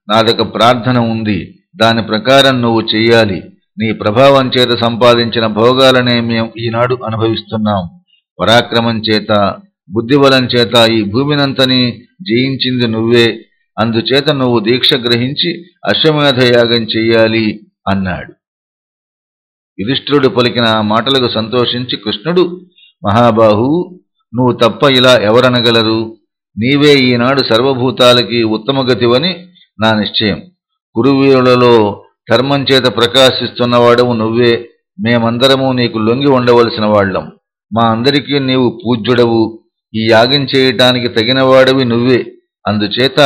నాదొక ప్రార్థన ఉంది. దాని ప్రకారం నువ్వు చెయ్యాలి. నీ ప్రభావం చేత సంపాదించిన భోగాలనే మేము ఈనాడు అనుభవిస్తున్నాం. పరాక్రమం చేత బుద్ధిబలం చేత ఈ భూమినంతని జయించింది నువ్వే. అందుచేత నువ్వు దీక్ష గ్రహించి అశ్వమేధయాగం చెయ్యాలి అన్నాడు. యుధిష్ఠిరుడు పలికిన మాటలకు సంతోషించి కృష్ణుడు మహాబాహు నువ్వు తప్ప ఇలా ఎవరనగలరు? నీవే ఈనాడు సర్వభూతాలకి ఉత్తమగతివని నా నిశ్చయం. కురువీరులలో ధర్మం చేత ప్రకాశిస్తున్నవాడవు నువ్వే. మేమందరము నీకు లొంగి ఉండవలసిన వాళ్ళం. మా అందరికీ నీవు పూజ్యుడవు. ఈ యాగం చేయటానికి తగినవాడవి నువ్వే. అందుచేత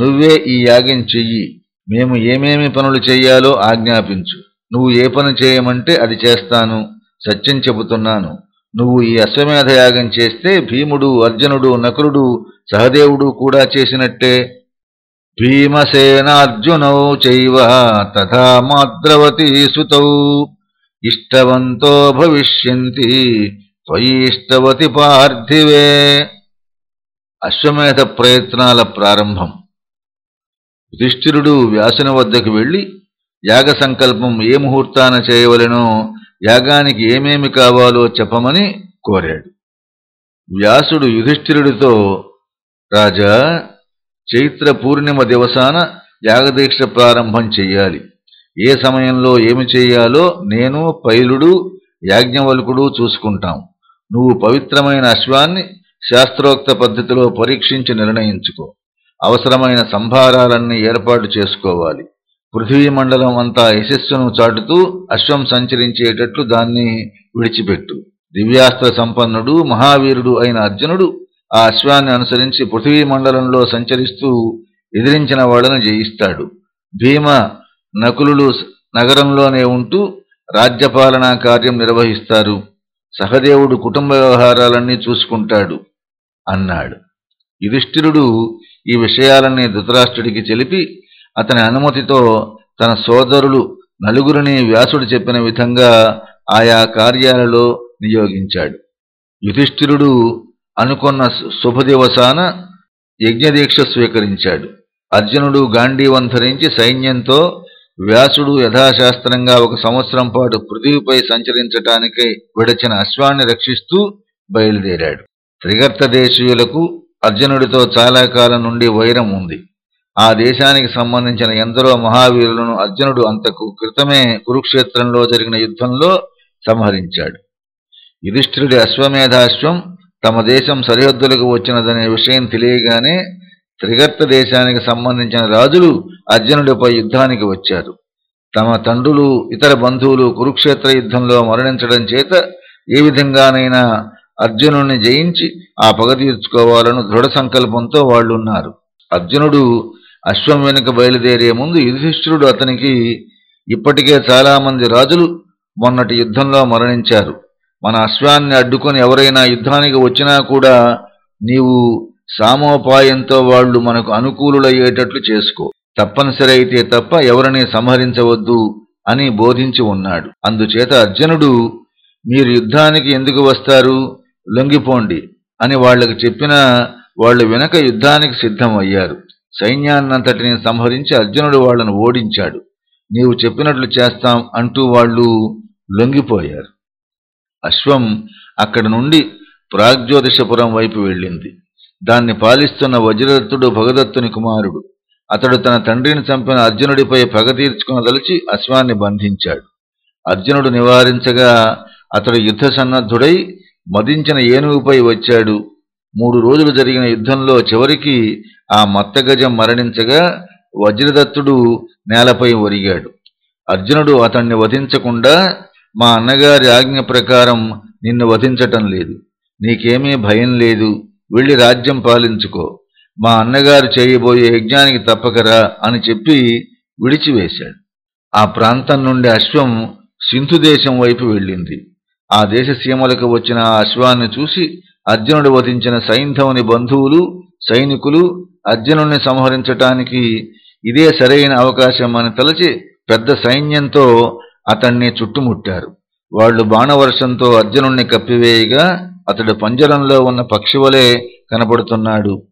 నువ్వే ఈ యాగం చెయ్యి. మేము ఏమేమి పనులు చెయ్యాలో ఆజ్ఞాపించు. నువ్వు ఏ పని చేయమంటే అది చేస్తాను. సత్యం చెబుతున్నాను. నువ్వు ఈ అశ్వమేధ యాగం చేస్తే భీముడు అర్జునుడు నకులుడు సహదేవుడు కూడా చేసినట్టే. భీమసేనార్జునౌ చైవ తథా మాద్రవతీ సుతౌ. ఇష్టవంతో భవిష్యంతి. త్వయిష్టవతి పార్థివే. అశ్వమేధ ప్రయత్నాల ప్రారంభం. యుధిష్ఠిరుడు వ్యాసుని వద్దకు వెళ్ళి యాగ సంకల్పం ఏ ముహూర్తాన చేయవలెనో యాగానికి ఏమేమి కావాలో చెప్పమని కోరాడు. వ్యాసుడు యుధిష్ఠిరుడితో రాజా చైత్ర పూర్ణిమ దివసాన యాగదీక్ష ప్రారంభం చెయ్యాలి. ఏ సమయంలో ఏమి చెయ్యాలో నేను పైలుడు యాజ్ఞవల్కుడు చూసుకుంటాం. నువ్వు పవిత్రమైన అశ్వాన్ని శాస్త్రోక్త పద్ధతిలో పరీక్షించి నిర్ణయించుకో. అవసరమైన సంభారాలన్నీ ఏర్పాటు చేసుకోవాలి. పృథ్వీ మండలం అంతా యశస్సును చాటుతూ అశ్వం సంచరించేటట్లు దాన్ని విడిచిపెట్టు. దివ్యాస్త్ర సంపన్నుడు మహావీరుడు అయిన అర్జునుడు ఆ అశ్వాన్ని అనుసరించి పృథ్వీ మండలంలో సంచరిస్తూ ఎదిరించిన వాళ్ళను జయిస్తాడు. భీమ నకులులు నగరంలోనే ఉంటూ రాజ్యపాలనా కార్యం నిర్వహిస్తారు. సహదేవుడు కుటుంబ వ్యవహారాలన్నీ చూసుకుంటాడు అన్నాడు. యుధిష్ఠిరుడు ఈ విషయాలన్నీ ధృతరాష్ట్రుడికి తెలిపి అతని అనుమతితో తన సోదరులు నలుగురిని వ్యాసుడు చెప్పిన విధంగా ఆయా కార్యాలలో నియోగించాడు. యుధిష్ఠిరుడు అనుకున్న శుభదివసాన యజ్ఞదీక్ష స్వీకరించాడు. అర్జునుడు గాంధీవం ధరించి సైన్యంతో వ్యాసుడు యథాశాస్త్రంగా ఒక సంవత్సరం పాటు పృథివీపై సంచరించటానికై విడచిన అశ్వాన్ని రక్షిస్తూ బయలుదేరాడు. త్రిగర్త దేశీయులకు అర్జునుడితో చాలా కాలం నుండి వైరం ఉంది. ఆ దేశానికి సంబంధించిన ఎందరో మహావీరులను అర్జునుడు అంతకు క్రితమే కురుక్షేత్రంలో జరిగిన యుద్ధంలో సంహరించాడు. యుధిష్ఠిరుడి అశ్వమేధాశ్వం తమ దేశం సరిహద్దులకు వచ్చినదనే విషయం తెలియగానే త్రిగర్త దేశానికి సంబంధించిన రాజులు అర్జునుడిపై యుద్ధానికి వచ్చారు. తమ తండ్రులు ఇతర బంధువులు కురుక్షేత్ర యుద్ధంలో మరణించడం చేత ఏ విధంగానైనా అర్జునుడిని జయించి ఆ పగ తీర్చుకోవాలని దృఢ సంకల్పంతో వాళ్ళున్నారు. అర్జునుడు అశ్వం వెనుక బయలుదేరే ముందు యుధిష్ఠిరుడు అతనికి ఇప్పటికే చాలామంది రాజులు మొన్నటి యుద్ధంలో మరణించారు. మన అశ్వాన్ని అడ్డుకొని ఎవరైనా యుద్ధానికి వచ్చినా కూడా నీవు సామోపాయంతో వాళ్ళు మనకు అనుకూలులయ్యేటట్లు చేసుకో. తప్పనిసరి అయితే తప్ప ఎవరిని సంహరించవద్దు అని బోధించి ఉన్నాడు. అందుచేత అర్జునుడు మీరు యుద్ధానికి ఎందుకు వస్తారు? లొంగిపోండి అని వాళ్ళకు చెప్పినా వాళ్ళు వెనక యుద్ధానికి సిద్ధమయ్యారు. సైన్యాన్నంతటిని సంహరించి అర్జునుడు వాళ్ళను ఓడించాడు. నీవు చెప్పినట్లు చేస్తాం అంటూ వాళ్ళు లొంగిపోయారు. అశ్వం అక్కడి నుండి ప్రాగ్జ్యోతిషపురం వైపు వెళ్ళింది. దాన్ని పాలిస్తున్న వజ్రదత్తుడు భగదత్తుని కుమారుడు. అతడు తన తండ్రిని చంపిన అర్జునుడిపై పగ తీర్చుకునదలిచి అశ్వాన్ని బంధించాడు. అర్జునుడు నివారించగా అతడు యుద్ధ సన్నద్ధుడై మదించిన ఏనుగుపై వచ్చాడు. మూడు రోజులు జరిగిన యుద్ధంలో చివరికి ఆ మత్తగజం మరణించగా వజ్రదత్తుడు నేలపై ఒరిగాడు. అర్జునుడు అతన్ని వధించకుండా మా అన్నగారి ఆజ్ఞ ప్రకారం నిన్ను వధించటం లేదు. నీకేమీ భయం లేదు. వెళ్ళి రాజ్యం పాలించుకో. మా అన్నగారు చేయబోయే యజ్ఞానికి తప్పకరా అని చెప్పి విడిచివేశాడు. ఆ ప్రాంతం నుండి అశ్వం సింధు దేశం వైపు వెళ్ళింది. ఆ దేశ సీమలకు వచ్చిన ఆ అశ్వాన్ని చూసి అర్జునుడు వధించిన సైంధవుని బంధువులు సైనికులు అర్జునుడిని సంహరించటానికి ఇదే సరైన అవకాశం అని తలచి పెద్ద సైన్యంతో అతన్ని చుట్టుముట్టారు. వాళ్ళు బాణవర్షంతో అర్జునుణ్ణి కప్పివేయగా అతడు పంజరంలో ఉన్న పక్షివలే కనపడుతున్నాడు.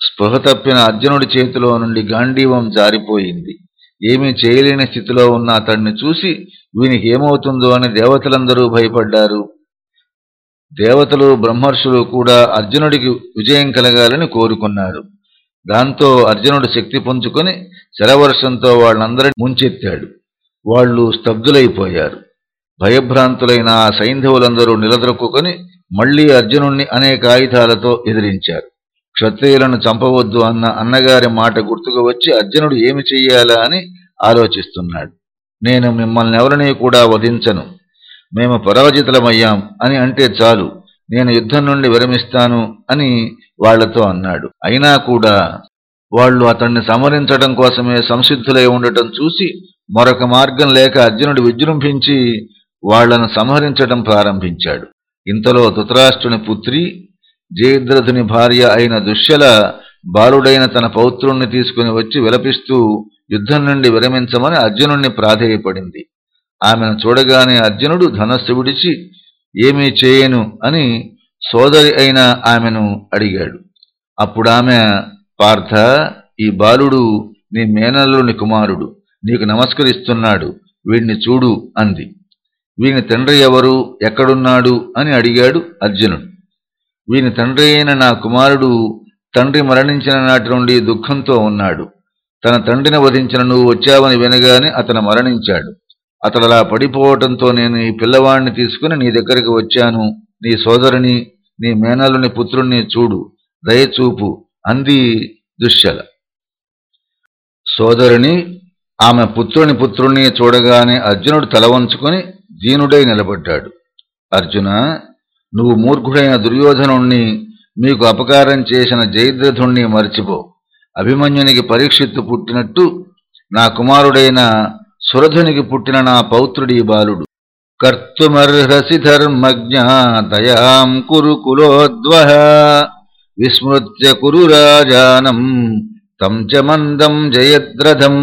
స్పృహ తప్పిన అర్జునుడి చేతిలో నుండి గాంధీవం జారిపోయింది. ఏమీ చేయలేని స్థితిలో ఉన్న అతడిని చూసి వీనికి ఏమవుతుందో అని దేవతలందరూ భయపడ్డారు. దేవతలు బ్రహ్మర్షులు కూడా అర్జునుడికి విజయం కలగాలని కోరుకున్నారు. దాంతో అర్జునుడు శక్తి పుంజుకొని శరవర్షంతో వాళ్ళందరినీ ముంచెత్తాడు. వాళ్ళు స్తబ్దులైపోయారు. భయభ్రాంతులైన ఆ సైంధవులందరూ నిలదొక్కుని మళ్ళీ అర్జునుణ్ణి అనేక ఆయుధాలతో ఎదిరించారు. క్షత్రియులను చంపవద్దు అన్న అన్నగారి మాట గుర్తుకు వచ్చి అర్జునుడు ఏమి చెయ్యాలా అని ఆలోచిస్తున్నాడు. నేను మిమ్మల్ని ఎవరిని కూడా వధించను. మేము పరాజితులమయ్యాం అని అంటే చాలు. నేను యుద్ధం నుండి విరమిస్తాను అని వాళ్ళతో అన్నాడు. అయినా కూడా వాళ్ళు అతన్ని సమరించడం కోసమే సంసిద్ధులై ఉండటం చూసి మరొక మార్గం లేక అర్జునుడు విజృంభించి వాళ్ళను సంహరించడం ప్రారంభించాడు. ఇంతలో ధృతరాష్ట్రుని పుత్రి జయద్రథుని భార్య అయిన దుశ్యల బాలుడైన తన పౌత్రుణ్ణి తీసుకుని వచ్చి విలపిస్తూ యుద్ధం నుండి విరమించమని అర్జునుణ్ణి ప్రాధేయపడింది. ఆమెను చూడగానే అర్జునుడు ధనస్సు విడిచి ఏమీ చేయను అని సోదరి అయిన ఆమెను అడిగాడు. అప్పుడు ఆమె పార్థ ఈ బాలుడు నీ మేనల్లోని కుమారుడు నీకు నమస్కరిస్తున్నాడు వీణ్ణి చూడు అంది. వీని తండ్రి ఎవరు? ఎక్కడున్నాడు? అని అడిగాడు అర్జునుడు. వీని తండ్రి అయిన నా కుమారుడు తండ్రి మరణించిన నాటి నుండి దుఃఖంతో ఉన్నాడు. తన తండ్రిని వధించిన నువ్వు వచ్చావని వినగానే అతను మరణించాడు. అతడు అలా పడిపోవటంతో నేను ఈ పిల్లవాడిని తీసుకుని నీ దగ్గరికి వచ్చాను. నీ సోదరుని నీ మేనలుని పుత్రుణ్ణి చూడు. దయచూపు. అంది దుశ్శల. సోదరుని ఆమె పుత్రుని పుత్రుణ్ణి చూడగానే అర్జునుడు తల వంచుకొని దీనుడై నిలబడ్డాడు. అర్జున నువ్వు మూర్ఖుడైన దుర్యోధనుణ్ణి మీకు అపకారం చేసిన జయద్రథుణ్ణి మరిచిపో. అభిమన్యునికి పరీక్షిత్తు పుట్టినట్టు నా కుమారుడైన సురధునికి పుట్టిన నా పౌత్రుడి బాలుడు. కర్తుమర్హసి ధర్మజ్ఞ దయాం కురు కులోద్వహ విస్మృత్య కురు రాజానం తం చ మందం జయద్రథం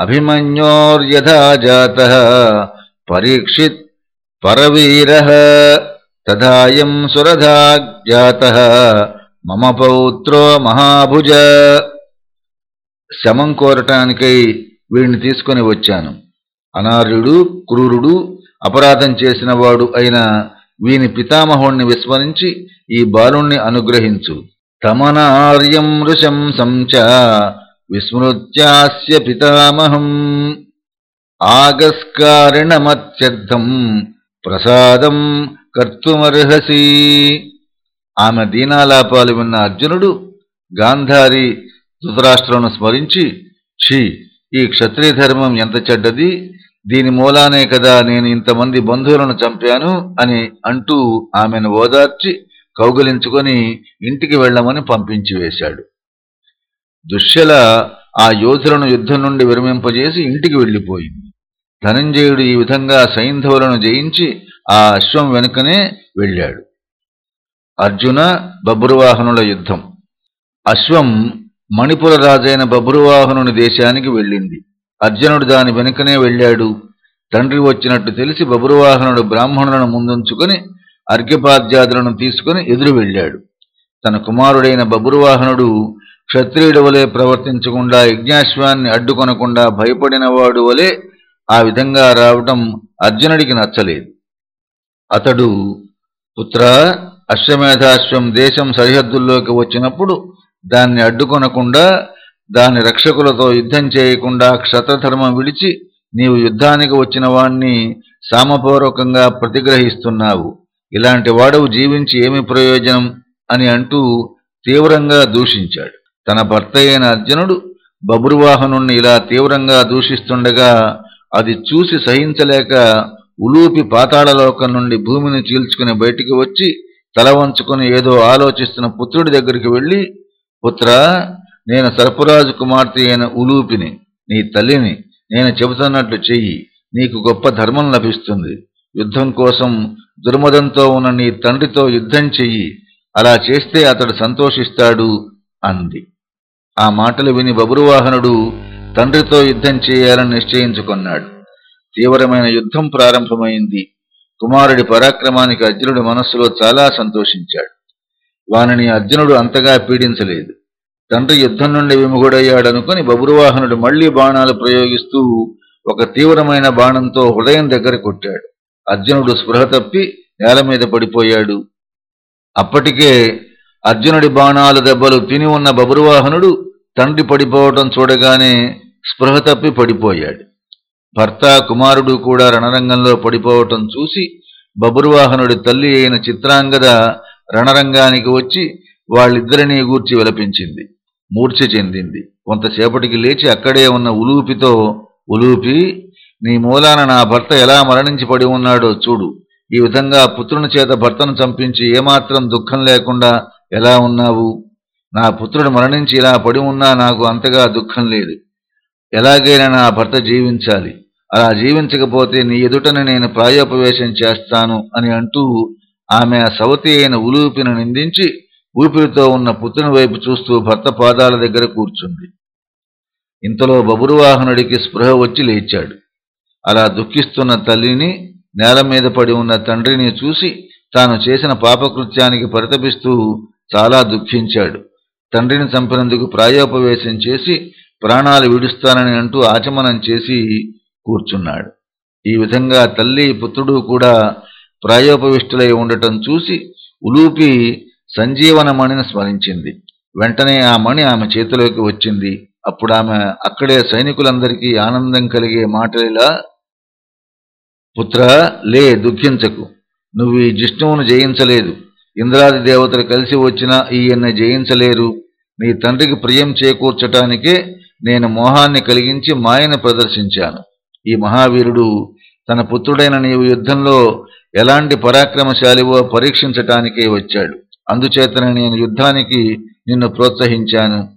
అభిమన్యోర్యథా జాత పరీక్షిత్ పరవీర. తదాయం సురధాజ్ఞాత మమ పౌత్రో మహాభుజ. శమం కోరటానికై వీడిని తీసుకొని వచ్చాను. అనార్యుడు క్రూరుడు అపరాధం చేసినవాడు అయిన వీని పితామహుణ్ణి విస్మరించి ఈ బాలుణ్ణి అనుగ్రహించు. తమనార్యం ఋషం సంచ విస్మృత్యాస్య పితామహం. ఆగస్కారిణమత్యర్థం ప్రసాదం కర్తుమర్హసి. ఆమె దీనాలాపాలు విన్న అర్జునుడు గాంధారి ధృతరాష్ట్రమును స్మరించి షీ ఈ క్షత్రియ ధర్మం ఎంత చెడ్డది దీని మూలానే కదా నేను ఇంతమంది బంధువులను చంపాను అని అంటూ ఆమెను ఓదార్చి కౌగలించుకొని ఇంటికి వెళ్ళమని పంపించి వేశాడు. దుశ్శల ఆ యోధులను యుద్ధం నుండి విరమింపజేసి ఇంటికి వెళ్ళిపోయింది. ధనంజయుడు ఈ విధంగా సైంధవులను జయించి ఆ అశ్వం వెనుకనే వెళ్ళాడు. అర్జున బబ్రువాహనుల యుద్ధం. అశ్వం మణిపుర రాజైన బబ్రువాహనుని దేశానికి వెళ్ళింది. అర్జునుడు దాని వెనుకనే వెళ్ళాడు. తండ్రి వచ్చినట్టు తెలిసి బబ్రువాహనుడు బ్రాహ్మణులను ముందుంచుకొని అర్ఘ్యపాద్యాదులను తీసుకుని ఎదురు వెళ్ళాడు. తన కుమారుడైన బబ్రువాహనుడు క్షత్రియుడు వలె ప్రవర్తించకుండా యజ్ఞాశ్వాన్ని అడ్డుకొనకుండా భయపడినవాడు వలె ఆ విధంగా రావటం అర్జునుడికి నచ్చలేదు. అతడు పుత్ర అశ్వమేధాశ్వం దేశం సరిహద్దుల్లోకి వచ్చినప్పుడు దాన్ని అడ్డుకొనకుండా దాని రక్షకులతో యుద్ధం చేయకుండా క్షత్రధర్మం విడిచి నీవు యుద్ధానికి వచ్చిన వాణ్ణి సామపూర్వకంగా ప్రతిగ్రహిస్తున్నావు. ఇలాంటి వాడవు జీవించి ఏమి ప్రయోజనం? అని అంటూ తీవ్రంగా దూషించాడు. తన భర్త అయిన అర్జునుడు బబురువాహనుణ్ణి ఇలా తీవ్రంగా దూషిస్తుండగా అది చూసి సహించలేక ఉలూపి పాతాళలోకం నుండి భూమిని చీల్చుకుని బయటికి వచ్చి తల వంచుకుని ఏదో ఆలోచిస్తున్న పుత్రుడి దగ్గరికి వెళ్ళి పుత్ర నేను సర్పరాజు కుమార్తె అయిన ఉలూపిని నీ తల్లిని నేను చెబుతున్నట్లు చెయ్యి. నీకు గొప్ప ధర్మం లభిస్తుంది. యుద్ధం కోసం దుర్మదంతో ఉన్న నీ తండ్రితో యుద్ధం చెయ్యి. అలా చేస్తే అతడు సంతోషిస్తాడు అంది. ఆ మాటలు విని బబురువాహనుడు తండ్రితో యుద్ధం చేయాలని నిశ్చయించుకున్నాడు. తీవ్రమైన యుద్ధం ప్రారంభమైంది. కుమారుడి పరాక్రమానికి అర్జునుడి మనస్సులో చాలా సంతోషించాడు. వానిని అర్జునుడు అంతగా పీడించలేదు. తండ్రి యుద్ధం నుండి విముగుడయ్యాడనుకుని బబురువాహనుడు మళ్ళీ బాణాలు ప్రయోగిస్తూ ఒక తీవ్రమైన బాణంతో హృదయం దగ్గర కొట్టాడు. అర్జునుడు స్పృహ తప్పి నేల మీద పడిపోయాడు. అప్పటికే అర్జునుడి బాణాలు దెబ్బలు తిని ఉన్న బబురువాహనుడు తండ్రి పడిపోవటం చూడగానే స్పృహ తప్పి పడిపోయాడు. భర్త కుమారుడు కూడా రణరంగంలో పడిపోవటం చూసి బబురువాహనుడి తల్లి అయిన చిత్రాంగద రణరంగానికి వచ్చి వాళ్ళిద్దరినీ గూర్చి విలపించింది. మూర్ఛ చెందింది. కొంతసేపటికి లేచి అక్కడే ఉన్న ఉలూపితో ఉలూపి నీ మూలాన నా భర్త ఎలా మరణించి పడి ఉన్నాడో చూడు. ఈ విధంగా పుత్రుని చేత భర్తను చంపించి ఏమాత్రం దుఃఖం లేకుండా ఎలా ఉన్నావు? నా పుత్రుడు మరణించి ఇలా పడి ఉన్నా నాకు అంతగా దుఃఖం లేదు. ఎలాగైనా నా భర్త జీవించాలి. అలా జీవించకపోతే నీ ఎదుటను నేను ప్రాయోపవేశం చేస్తాను అని అంటూ ఆమె సవతి అయిన ఉలూపిని నిందించి ఊపిరితో ఉన్న పుత్రుని వైపు చూస్తూ భర్త పాదాల దగ్గర కూర్చుంది. ఇంతలో బబురువాహనుడికి స్పృహ వచ్చి లేచాడు. అలా దుఃఖిస్తున్న తల్లిని నేల మీద పడి ఉన్న తండ్రిని చూసి తాను చేసిన పాపకృత్యానికి పరితపిస్తూ చాలా దుఃఖించాడు. తండ్రిని చంపినందుకు ప్రాయోపవేశం చేసి ప్రాణాలు విడుస్తానని అంటూ ఆచమనం చేసి కూర్చున్నాడు. ఈ విధంగా తల్లి పుత్రుడు కూడా ప్రాయోపవిష్టులై ఉండటం చూసి ఉలూపి సంజీవన మణిని స్మరించింది. వెంటనే ఆ మణి ఆమె చేతిలోకి వచ్చింది. అప్పుడు ఆమె అక్కడే సైనికులందరికీ ఆనందం కలిగే మాటలిలా పుత్ర లే దుఃఖించకు. నువ్వు ఈ జిష్ణువును జయించలేదు. ఇంద్రాది దేవతలు కలిసి వచ్చినా ఈయన్ని జయించలేరు. నీ తండ్రికి ప్రియం చేకూర్చటానికే నేను మోహాన్ని కలిగించి మాయను ప్రదర్శించాను. ఈ మహావీరుడు తన పుత్రుడైన నీవు యుద్ధంలో ఎలాంటి పరాక్రమశాలివో పరీక్షించటానికే వచ్చాడు. అందుచేతనే నేను యుద్ధానికి నిన్ను ప్రోత్సహించాను.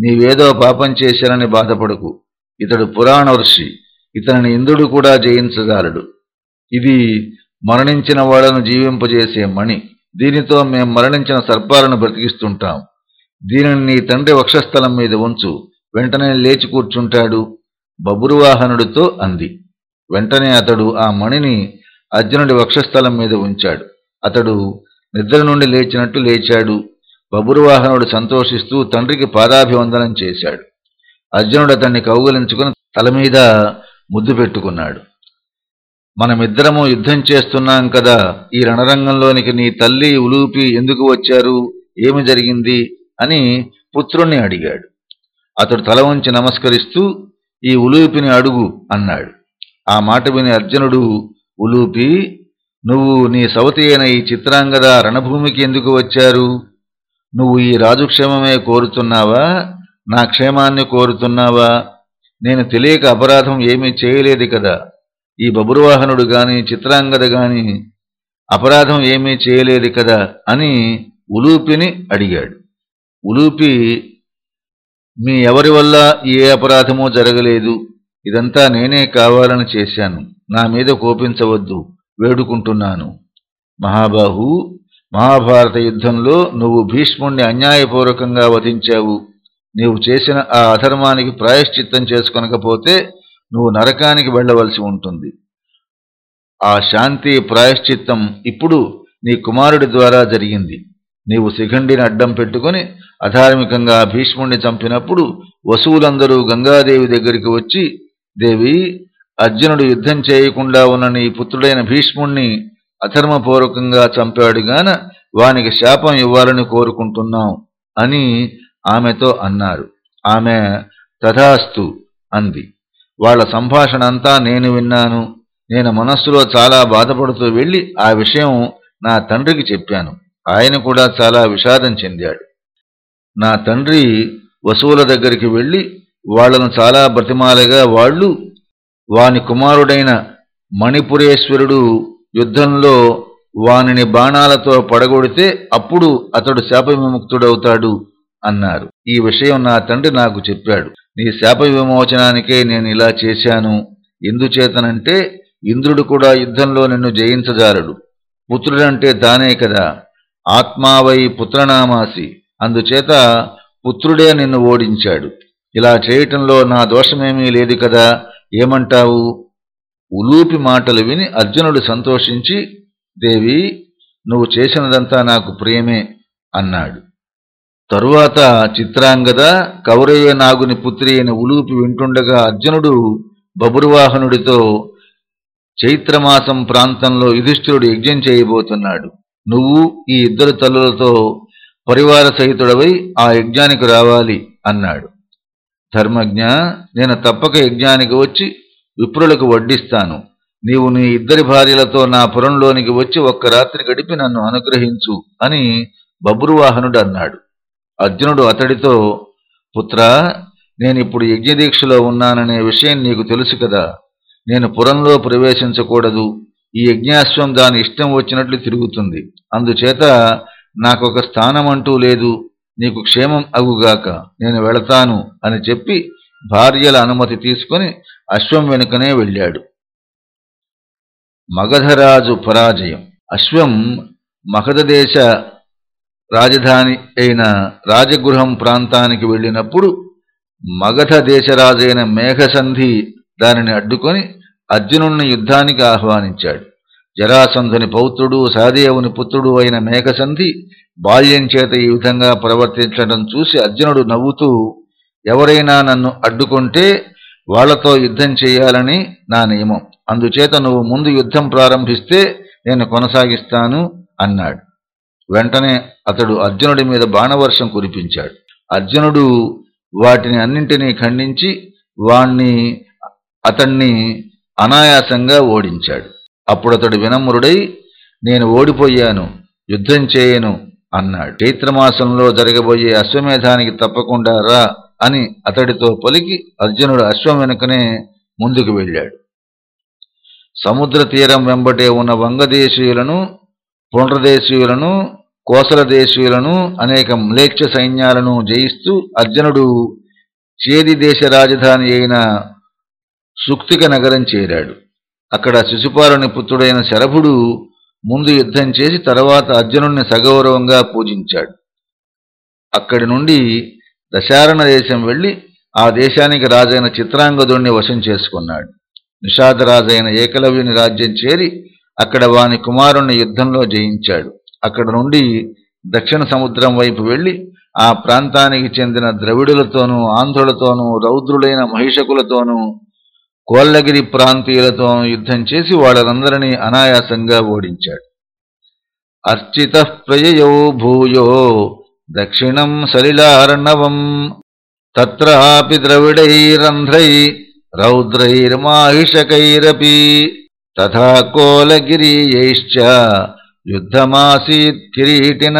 నీవేదో పాపం చేశానని బాధపడకు. ఇతడు పురాణ ఋషి ఇతనిని ఇంద్రుడు కూడా జయించగలడు. ఇది మరణించిన వాళ్ళను జీవింపజేసే మణి. దీనితో మేం మరణించిన సర్పాలను బ్రతికిస్తుంటాం. దీనిని నీ తండ్రి వక్షస్థలం మీద ఉంచు. వెంటనే లేచి కూర్చుంటాడు. బబురువాహనుడితో అంది. వెంటనే అతడు ఆ మణిని అర్జునుడి వక్షస్థలం మీద ఉంచాడు. అతడు నిద్ర నుండి లేచినట్టు లేచాడు. బబురువాహనుడు సంతోషిస్తూ తండ్రికి పాదాభివందనం చేశాడు. అర్జునుడు అతన్ని కౌగులించుకుని తల మీద ముద్దు పెట్టుకున్నాడు. మనమిద్దరము యుద్ధం చేస్తున్నాం కదా ఈ రణరంగంలోనికి నీ తల్లి ఉలూపి ఎందుకు వచ్చారు? ఏమి జరిగింది? అని పుత్రుణ్ణి అడిగాడు. అతడు తల ఉంచి నమస్కరిస్తూ ఈ ఉలూపిని అడుగు అన్నాడు. ఆ మాట విని అర్జునుడు ఉలూపి నువ్వు నీ సవతి అయిన ఈ చిత్రాంగద రణభూమికి ఎందుకు వచ్చారు? నువ్వు ఈ రాజుక్షేమమే కోరుతున్నావా? నా క్షేమాన్ని కోరుతున్నావా? నేను తెలియక అపరాధం ఏమీ చేయలేదు కదా. ఈ బబురువాహనుడు గాని చిత్రాంగద గాని అపరాధం ఏమీ చేయలేదు కదా అని ఉలూపిని అడిగాడు. ఉలూపి మీ ఎవరి వల్ల ఏ అపరాధమూ జరగలేదు. ఇదంతా నేనే కావాలని చేశాను. నా మీద కోపించవద్దు. వేడుకుంటున్నాను. మహాబాహు మహాభారత యుద్ధంలో నువ్వు భీష్ముణ్ణి అన్యాయపూర్వకంగా వధించావు. నీవు చేసిన ఆ అధర్మానికి ప్రాయశ్చిత్తం చేసుకొనకపోతే నువ్వు నరకానికి వెళ్ళవలసి ఉంటుంది. ఆ శాంతి ప్రాయశ్చిత్తం ఇప్పుడు నీ కుమారుడి ద్వారా జరిగింది. నీవు శిఖండిని అడ్డం పెట్టుకుని అధార్మికంగా భీష్ముణ్ణి చంపినప్పుడు వసువులందరూ గంగాదేవి దగ్గరికి వచ్చి దేవి అర్జునుడు యుద్ధం చేయకుండా ఉన్న నీ పుత్రుడైన భీష్ముణ్ణి అధర్మపూర్వకంగా చంపాడుగాన వానికి శాపం ఇవ్వాలని కోరుకుంటున్నాం అని ఆమెతో అన్నారు. ఆమె తథాస్తు అంది. వాళ్ళ సంభాషణ అంతా నేను విన్నాను. నేను మనస్సులో చాలా బాధపడుతూ వెళ్ళి ఆ విషయం నా తండ్రికి చెప్పాను. ఆయన కూడా చాలా విషాదం చెందాడు. నా తండ్రి వసువుల దగ్గరికి వెళ్ళి వాళ్ళను చాలా బ్రతిమాలగా వాళ్ళు వాని కుమారుడైన మణిపురేశ్వరుడు యుద్ధంలో వానిని బాణాలతో పడగొడితే అప్పుడు అతడు శాప విముక్తుడవుతాడు అన్నారు. ఈ విషయం నా తండ్రి నాకు చెప్పాడు. నీ శాప విమోచనానికే నేను ఇలా చేశాను. ఎందుచేతనంటే ఇంద్రుడు కూడా యుద్ధంలో నిన్ను జయించజాలడు. పుత్రుడంటే తానే కదా. ఆత్మావై పుత్రనామాసి. అందుచేత పుత్రుడే నిన్ను ఓడించాడు. ఇలా చేయటంలో నా దోషమేమీ లేదు కదా? ఏమంటావు? ఉలూపి మాటలు విని అర్జునుడు సంతోషించి దేవి నువ్వు చేసినదంతా నాకు ప్రియమే అన్నాడు. తరువాత చిత్రాంగద కౌరయ్య నాగుని పుత్రి అయిన ఉలూపి వింటుండగా అర్జునుడు బబురువాహనుడితో చైత్రమాసం ప్రాంతంలో యుధిష్ఠిరుడు యజ్ఞం చేయబోతున్నాడు. నువ్వు ఈ ఇద్దరు తల్లులతో పరివార సహితుడవై ఆ యజ్ఞానికి రావాలి అన్నాడు. ధర్మజ్ఞ నేను తప్పక యజ్ఞానికి వచ్చి విప్రులకు వడ్డిస్తాను. నీవు నీ ఇద్దరి భార్యలతో నా పురంలోనికి వచ్చి ఒక్క రాత్రి గడిపి నన్ను అనుగ్రహించు అని బబ్రువాహనుడు అన్నాడు. అర్జునుడు అతడితో పుత్ర నేనిప్పుడు యజ్ఞదీక్షలో ఉన్నాననే విషయం నీకు తెలుసు కదా. నేను పురంలో ప్రవేశించకూడదు. ఈ యజ్ఞాశ్వం దాని ఇష్టం వచ్చినట్లు తిరుగుతుంది. అందుచేత నాకొక స్థానం అంటూ లేదు. నీకు క్షేమం అగుగాక. నేను వెళతాను అని చెప్పి భార్యల అనుమతి తీసుకుని అశ్వం వెనుకనే వెళ్ళాడు. మగధరాజు పరాజయం. అశ్వం మగధదేశ రాజధాని అయిన రాజగృహం ప్రాంతానికి వెళ్ళినప్పుడు మగధ దేశరాజైన మేఘసంధి దానిని అడ్డుకొని అర్జునుణ్ణి యుద్ధానికి ఆహ్వానించాడు. జరాసంధుని పౌత్రుడు సహదేవుని పుత్రుడు అయిన మేఘసంధి బాల్యం చేత ఈ విధంగా ప్రవర్తించడం చూసి అర్జునుడు నవ్వుతూ ఎవరైనా నన్ను అడ్డుకుంటే వాళ్ళతో యుద్ధం చేయాలని నా నియమం. అందుచేత నువ్వు ముందు యుద్ధం ప్రారంభిస్తే నేను కొనసాగిస్తాను అన్నాడు. వెంటనే అతడు అర్జునుడి మీద బాణవర్షం కురిపించాడు. అర్జునుడు వాటిని అన్నింటినీ ఖండించి వాణ్ణి అతన్ని అనాయాసంగా ఓడించాడు. అప్పుడతడు వినమ్రుడై నేను ఓడిపోయాను యుద్ధం చేయను అన్నాడు. చైత్రమాసంలో జరగబోయే అశ్వమేధానికి తప్పకుండా రా అని అతడితో పలికి అర్జునుడు అశ్వం వెనుకనే ముందుకు వెళ్ళాడు. సముద్ర తీరం వెంబటే ఉన్న వంగదేశీయులను పుండ్రదేశీయులను కోసల దేశీయులను అనేక మ్లేక్ష సైన్యాలను జయిస్తూ అర్జునుడు చేది దేశ రాజధాని అయిన సుక్తిక నగరం చేరాడు. అక్కడ శిశుపాలుని పుత్రుడైన శరభుడు ముందు యుద్ధం చేసి తర్వాత అర్జునుణ్ణి సగౌరవంగా పూజించాడు. అక్కడి నుండి దశారణ దేశం వెళ్ళి ఆ దేశానికి రాజైన చిత్రాంగదుణ్ణి వశం చేసుకున్నాడు. నిషాదరాజైన ఏకలవ్యుని రాజ్యం చేరి అక్కడ వాని కుమారుణ్ణి యుద్ధంలో జయించాడు. అక్కడ నుండి దక్షిణ సముద్రం వైపు వెళ్ళి ఆ ప్రాంతానికి చెందిన ద్రవిడులతోనూ ఆంధ్రులతోనూ రౌద్రులైన మహిషకులతోనూ కోల్లగిరి ప్రాంతీయులతో యుద్ధం చేసి వాళ్ళందరినీ అనాయాసంగా ఓడించాడు. అర్చిత ప్రయయో భూయో దక్షిణం సలిలార్ణవం తత్రాపి ద్రవిడైరంధ్రై రౌద్రైర్మాహిషకైరపి తథా కోలగిరియైశ్చ యుద్ధమాసీత్ కిరీటిన.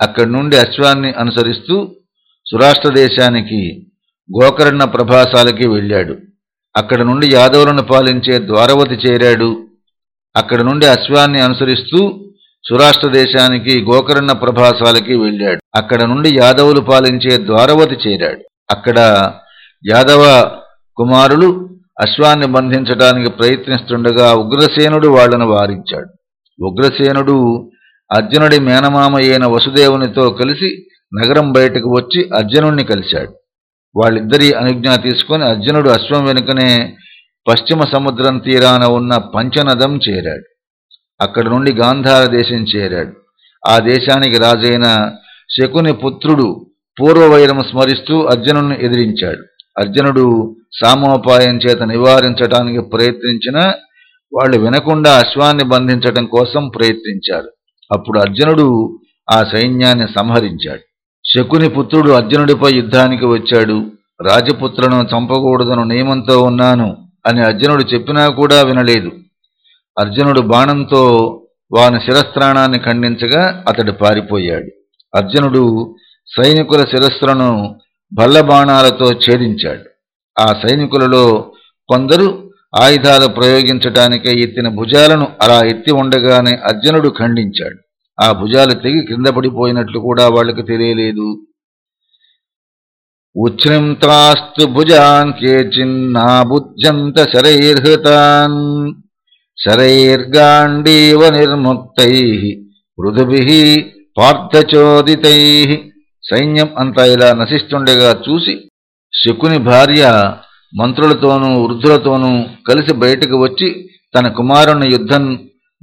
అక్కడి నుండి అశ్వాన్ని అనుసరిస్తూ సురాష్ట్ర దేశానికి గోకర్ణ ప్రభాసాలకి వెళ్ళాడు. అక్కడ నుండి యాదవులను పాలించే ద్వారవతి చేరాడు. అక్కడ నుండి అశ్వాన్ని అనుసరిస్తూ సురాష్ట్ర దేశానికి గోకర్ణ ప్రభాసాలకి వెళ్ళాడు. అక్కడ నుండి యాదవులు పాలించే ద్వారవతి చేరాడు. అక్కడ యాదవ కుమారులు అశ్వాన్ని బంధించడానికి ప్రయత్నిస్తుండగా ఉగ్రసేనుడు వాళ్ళను వారించాడు. ఉగ్రసేనుడు అర్జునుడి మేనమామ అయిన వసుదేవునితో కలిసి నగరం బయటకు వచ్చి అర్జునుణ్ణి కలిశాడు. వాళ్ళిద్దరి అనుజ్ఞ తీసుకుని అర్జునుడు అశ్వం వెనుకనే పశ్చిమ సముద్రం తీరాన ఉన్న పంచనదం చేరాడు. అక్కడి నుండి గాంధార దేశం చేరాడు. ఆ దేశానికి రాజైన శకుని పుత్రుడు పూర్వవైరం స్మరిస్తూ అర్జునుడిని ఎదిరించాడు. అర్జునుడు సామోపాయం చేత నివారించటానికి ప్రయత్నించిన వాళ్ళు వినకుండా అశ్వాన్ని బంధించటం కోసం ప్రయత్నించారు. అప్పుడు అర్జునుడు ఆ సైన్యాన్ని సంహరించాడు. శకుని పుత్రుడు అర్జునుడిపై యుద్ధానికి వచ్చాడు. రాజపుత్రను చంపకూడదను నియమంతో ఉన్నాను అని అర్జునుడు చెప్పినా కూడా వినలేదు. అర్జునుడు బాణంతో వాని శిరస్త్రాణాన్ని ఖండించగా అతడు పారిపోయాడు. అర్జునుడు సైనికుల శిరస్సులను బల్లబాణాలతో ఛేదించాడు. ఆ సైనికులలో కొందరు ఆయుధాలు ప్రయోగించటానికై ఎత్తిన భుజాలను అలా ఎత్తి ఉండగానే అర్జునుడు ఖండించాడు. ఆ భుజాలు తెగి క్రింద పడిపోయినట్లు కూడా వాళ్ళకి తెలియలేదు. ఉచ్ఛృంతాస్తు భుజాన్ కేచిన్నా బుజ్జంత శరైర్హృతాన్ శరైర్గాండీవ నిర్ముక్తై మృదుభి పార్థచోదితై సైన్యం అంతా ఇలా నశిస్తుండగా చూసి శకుని భార్య మంత్రులతోనూ వృద్ధులతోనూ కలిసి బయటకు వచ్చి తన కుమారుని యుద్ధం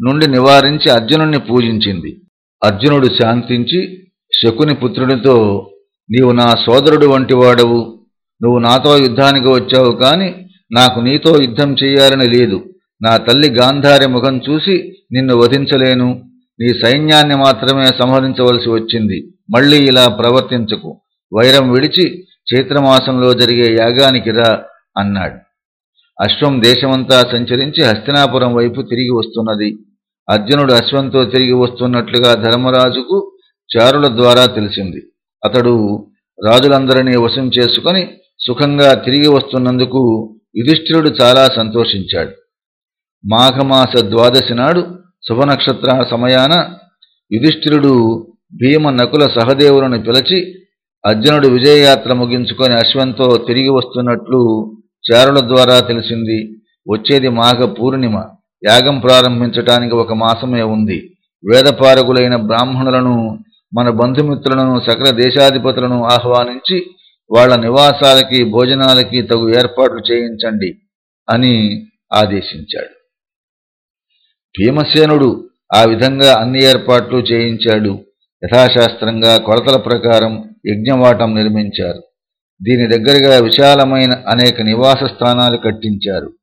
నుండి నివారించి అర్జునుణ్ణి పూజించింది. అర్జునుడు శాంతించి శకుని పుత్రుడితో నీవు నా సోదరుడు వంటివాడవు. నువ్వు నాతో యుద్ధానికి వచ్చావు కాని నాకు నీతో యుద్ధం చెయ్యాలని లేదు. నా తల్లి గాంధారి ముఖం చూసి నిన్ను వధించలేను. నీ సైన్యాన్ని మాత్రమే సంహరించవలసి వచ్చింది. మళ్ళీ ఇలా ప్రవర్తించకు. వైరం విడిచి చైత్రమాసంలో జరిగే యాగానికి రా అన్నాడు. అశ్వం దేశమంతా సంచరించి హస్తినాపురం వైపు తిరిగి వస్తున్నది. అర్జునుడు అశ్వంతో తిరిగి వస్తున్నట్లుగా ధర్మరాజుకు చారుల ద్వారా తెలిసింది. అతడు రాజులందరినీ వశం చేసుకొని సుఖంగా తిరిగి వస్తున్నందుకు యుధిష్ఠిరుడు చాలా సంతోషించాడు. మాఘమాస ద్వాదశి నాడు శుభనక్షత్ర సమయాన యుధిష్ఠిరుడు భీమ నకుల సహదేవులను పిలిచి అర్జునుడు విజయయాత్ర ముగించుకొని అశ్వంతో తిరిగి వస్తున్నట్లు చారుల ద్వారా తెలిసింది. వచ్చేది మాఘ పూర్ణిమ. యాగం ప్రారంభించటానికి ఒక మాసమే ఉంది. వేదపారకులైన బ్రాహ్మణులను మన బంధుమిత్రులను సకల దేశాధిపతులను ఆహ్వానించి వాళ్ళ నివాసాలకి భోజనాలకి తగు ఏర్పాట్లు చేయించండి అని ఆదేశించాడు. భీమసేనుడు ఆ విధంగా అన్ని ఏర్పాట్లు చేయించాడు. యథాశాస్త్రంగా కొలతల ప్రకారం యజ్ఞవాటం నిర్మించారు. దీని దగ్గరగా విశాలమైన అనేక నివాస స్థానాలు కట్టించారు.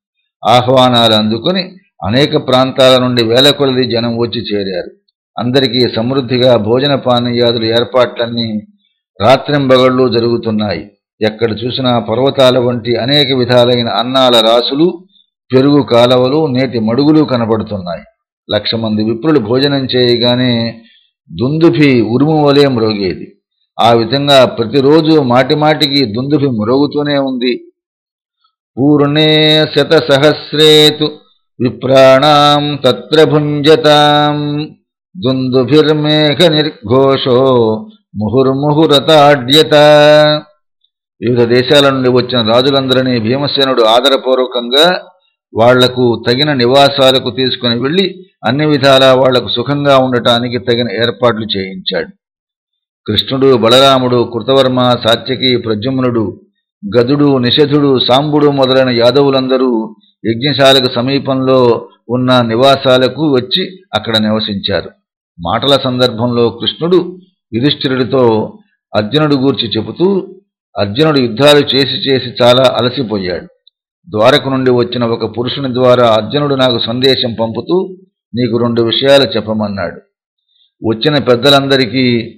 ఆహ్వానాలు అందుకుని అనేక ప్రాంతాల నుండి వేల కొలది జనం వచ్చి చేరారు. అందరికీ సమృద్ధిగా భోజన పానీయాదుల ఏర్పాట్లన్నీ రాత్రింబగళ్ళు జరుగుతున్నాయి. ఎక్కడ చూసినా పర్వతాల వంటి అనేక విధాలైన అన్నాల రాసులు పెరుగు కాలవలు నేటి మడుగులు కనబడుతున్నాయి. లక్ష మంది విప్రులు భోజనం చేయగానే దుందుభి ఉరుము వలె మ్రోగేది ఆ విధంగా ప్రతిరోజు మాటిమాటికి దుందుభి మ్రోగుతూనే ఉంది. పూర్ణే శత సహస్రేతు విప్రాణాం తత్ర భుంజతాం దుందుభిర్మేఘ నిర్ఘోషో ముహుర్ముహురతాడ్యత వివిధ దేశాల నుండి వచ్చిన రాజులందరినీ భీమసేనుడు ఆదరపూర్వకంగా వాళ్ళకు తగిన నివాసాలకు తీసుకుని వెళ్ళి అన్ని విధాలా వాళ్ళకు సుఖంగా ఉండటానికి తగిన ఏర్పాట్లు చేయించాడు. కృష్ణుడు బలరాముడు కృతవర్మ సాత్యకి ప్రజుమ్నుడు గదుడు నిషధుడు సాంబుడు మొదలైన యాదవులందరూ యజ్ఞశాలకు సమీపంలో ఉన్న నివాసాలకు వచ్చి అక్కడ నివసించారు. మాటల సందర్భంలో కృష్ణుడు యుధిష్ఠిరుడితో అర్జునుడు గూర్చి చెబుతూ అర్జునుడు యుద్ధాలు చేసి చేసి చాలా అలసిపోయాడు. ద్వారకు నుండి వచ్చిన ఒక పురుషుని ద్వారా అర్జునుడు నాకు సందేశం పంపుతూ నీకు రెండు విషయాలు చెప్పమన్నాడు. వచ్చిన పెద్దలందరికీ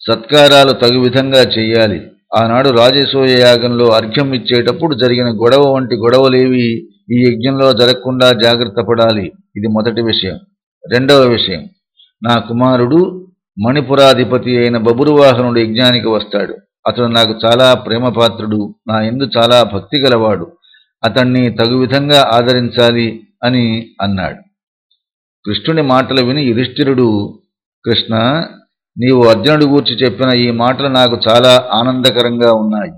సత్కారాలు తగు విధంగా చెయ్యాలి. ఆనాడు రాజసూయ యాగంలో అర్ఘ్యం ఇచ్చేటప్పుడు జరిగిన గొడవ వంటి గొడవలేవి ఈ యజ్ఞంలో జరగకుండా జాగ్రత్త పడాలి. ఇది మొదటి విషయం. రెండవ విషయం. నా కుమారుడు మణిపురాధిపతి అయిన బబురువాహనుడు యజ్ఞానికి వస్తాడు. అతడు నాకు చాలా ప్రేమపాత్రుడు. నా ఎందు చాలా భక్తి గలవాడు. అతన్ని తగు విధంగా ఆదరించాలి అని అన్నాడు. కృష్ణుని మాటలు విని యుధిష్ఠిరుడు కృష్ణ నీవు అర్జునుడి గూర్చి చెప్పిన ఈ మాటలు నాకు చాలా ఆనందకరంగా ఉన్నాయి.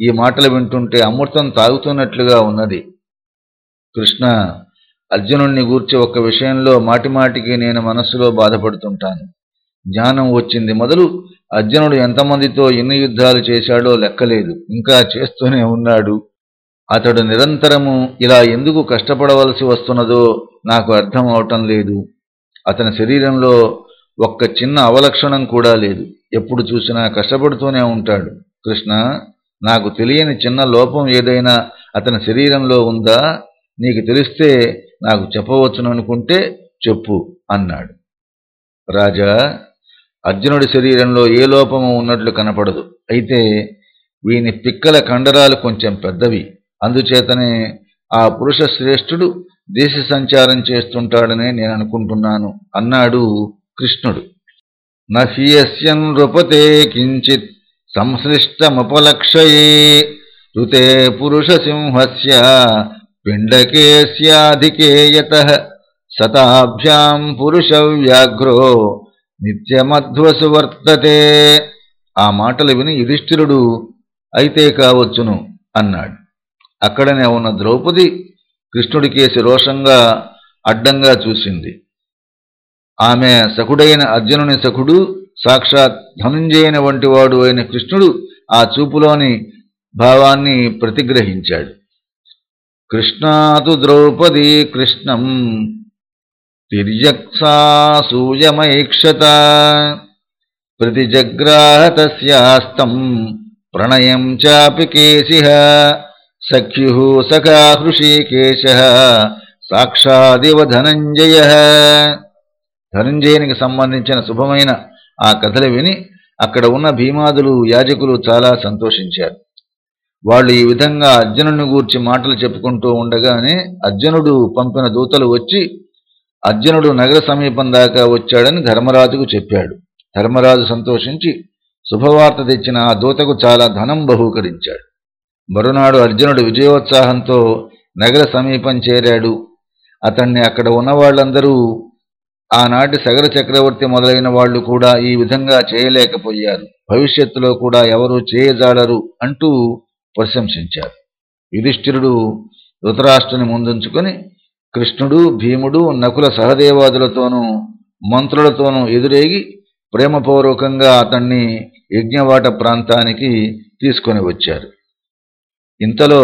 ఈ మాటలు వింటుంటే అమృతం తాగుతున్నట్లుగా ఉన్నది. కృష్ణ అర్జునుణ్ణి గూర్చి ఒక్క విషయంలో మాటిమాటికి నేను మనస్సులో బాధపడుతుంటాను. జ్ఞానం వచ్చింది మొదలు అర్జునుడు ఎంతమందితో ఎన్ని యుద్ధాలు చేశాడో లెక్కలేదు. ఇంకా చేస్తూనే ఉన్నాడు. అతడు నిరంతరము ఇలా ఎందుకు కష్టపడవలసి వస్తున్నదో నాకు అర్థం అవటం లేదు. అతని శరీరంలో ఒక్క చిన్న అవలక్షణం కూడా లేదు. ఎప్పుడు చూసినా కష్టపడుతూనే ఉంటాడు. కృష్ణ నాకు తెలియని చిన్న లోపం ఏదైనా అతని శరీరంలో ఉందా? నీకు తెలిస్తే నాకు చెప్పవచ్చును అనుకుంటే చెప్పు అన్నాడు. రాజా అర్జునుడి శరీరంలో ఏ లోపము ఉన్నట్లు కనపడదు. అయితే వీని పిక్కల కండరాలు కొంచెం పెద్దవి. అందుచేతనే ఆ పురుష శ్రేష్ఠుడు దేశ సంచారం చేస్తుంటాడనే నేను అనుకుంటున్నాను అన్నాడు కృష్ణుడు. నహ్యస్యన్ నృపతే కించిత్ సంశ్లిష్టముపలక్షయే ఋతే పురుష సింహస్య శతాభ్యాం పురుష వ్యాఘ్రో నిత్యమధ్వసు వర్తతే ఆ మాటలు విని యుధిష్ఠిరుడు అయితే కావచ్చును అన్నాడు. అక్కడనే ఉన్న ద్రౌపది కృష్ణుడికేసి రోషంగా అడ్డంగా చూసింది. ఆమె సఖుడైన అర్జునుని సఖుడు సాక్షాత్ ధనుంజయన వంటివాడు అయిన కృష్ణుడు ఆ చూపులోని భావాన్ని ప్రతిగ్రహించాడు. కృష్ణాతు ద్రౌపదీ కృష్ణం తిర్యక్సాసూయమైక్షత ప్రతిజగ్రాహతస్యాస్తం ప్రణయం చాపి కేశిహ సఖ్యు సఖా హృషీకేశ సాక్షాదివ ధనంజయ ధనంజయునికి సంబంధించిన శుభమైన ఆ కథలు విని అక్కడ ఉన్న భీమాదులు యాజకులు చాలా సంతోషించారు. వాళ్ళు ఈ విధంగా అర్జునుడిని గూర్చి మాటలు చెప్పుకుంటూ ఉండగానే అర్జునుడు పంపిన దూతలు వచ్చి అర్జునుడు నగర సమీపం దాకా వచ్చాడని ధర్మరాజుకు చెప్పాడు. ధర్మరాజు సంతోషించి శుభవార్త తెచ్చిన ఆ దూతకు చాలా ధనం బహూకరించాడు. మరునాడు అర్జునుడు విజయోత్సాహంతో నగర సమీపం చేరాడు. అతన్ని అక్కడ ఉన్న వాళ్ళందరూ ఆనాటి సగర చక్రవర్తి మొదలైన వాళ్ళు కూడా ఈ విధంగా చేయలేకపోయారు. భవిష్యత్తులో కూడా ఎవరూ చేయజాలరు అంటూ ప్రశంసించారు. యుధిష్ఠిరుడు ధృతరాష్ట్రుని ముందుంచుకొని కృష్ణుడు భీముడు నకుల సహదేవాదులతోనూ మంత్రులతోనూ ఎదురేగి ప్రేమపూర్వకంగా అతన్ని యజ్ఞవాట ప్రాంతానికి తీసుకొని వచ్చారు. ఇంతలో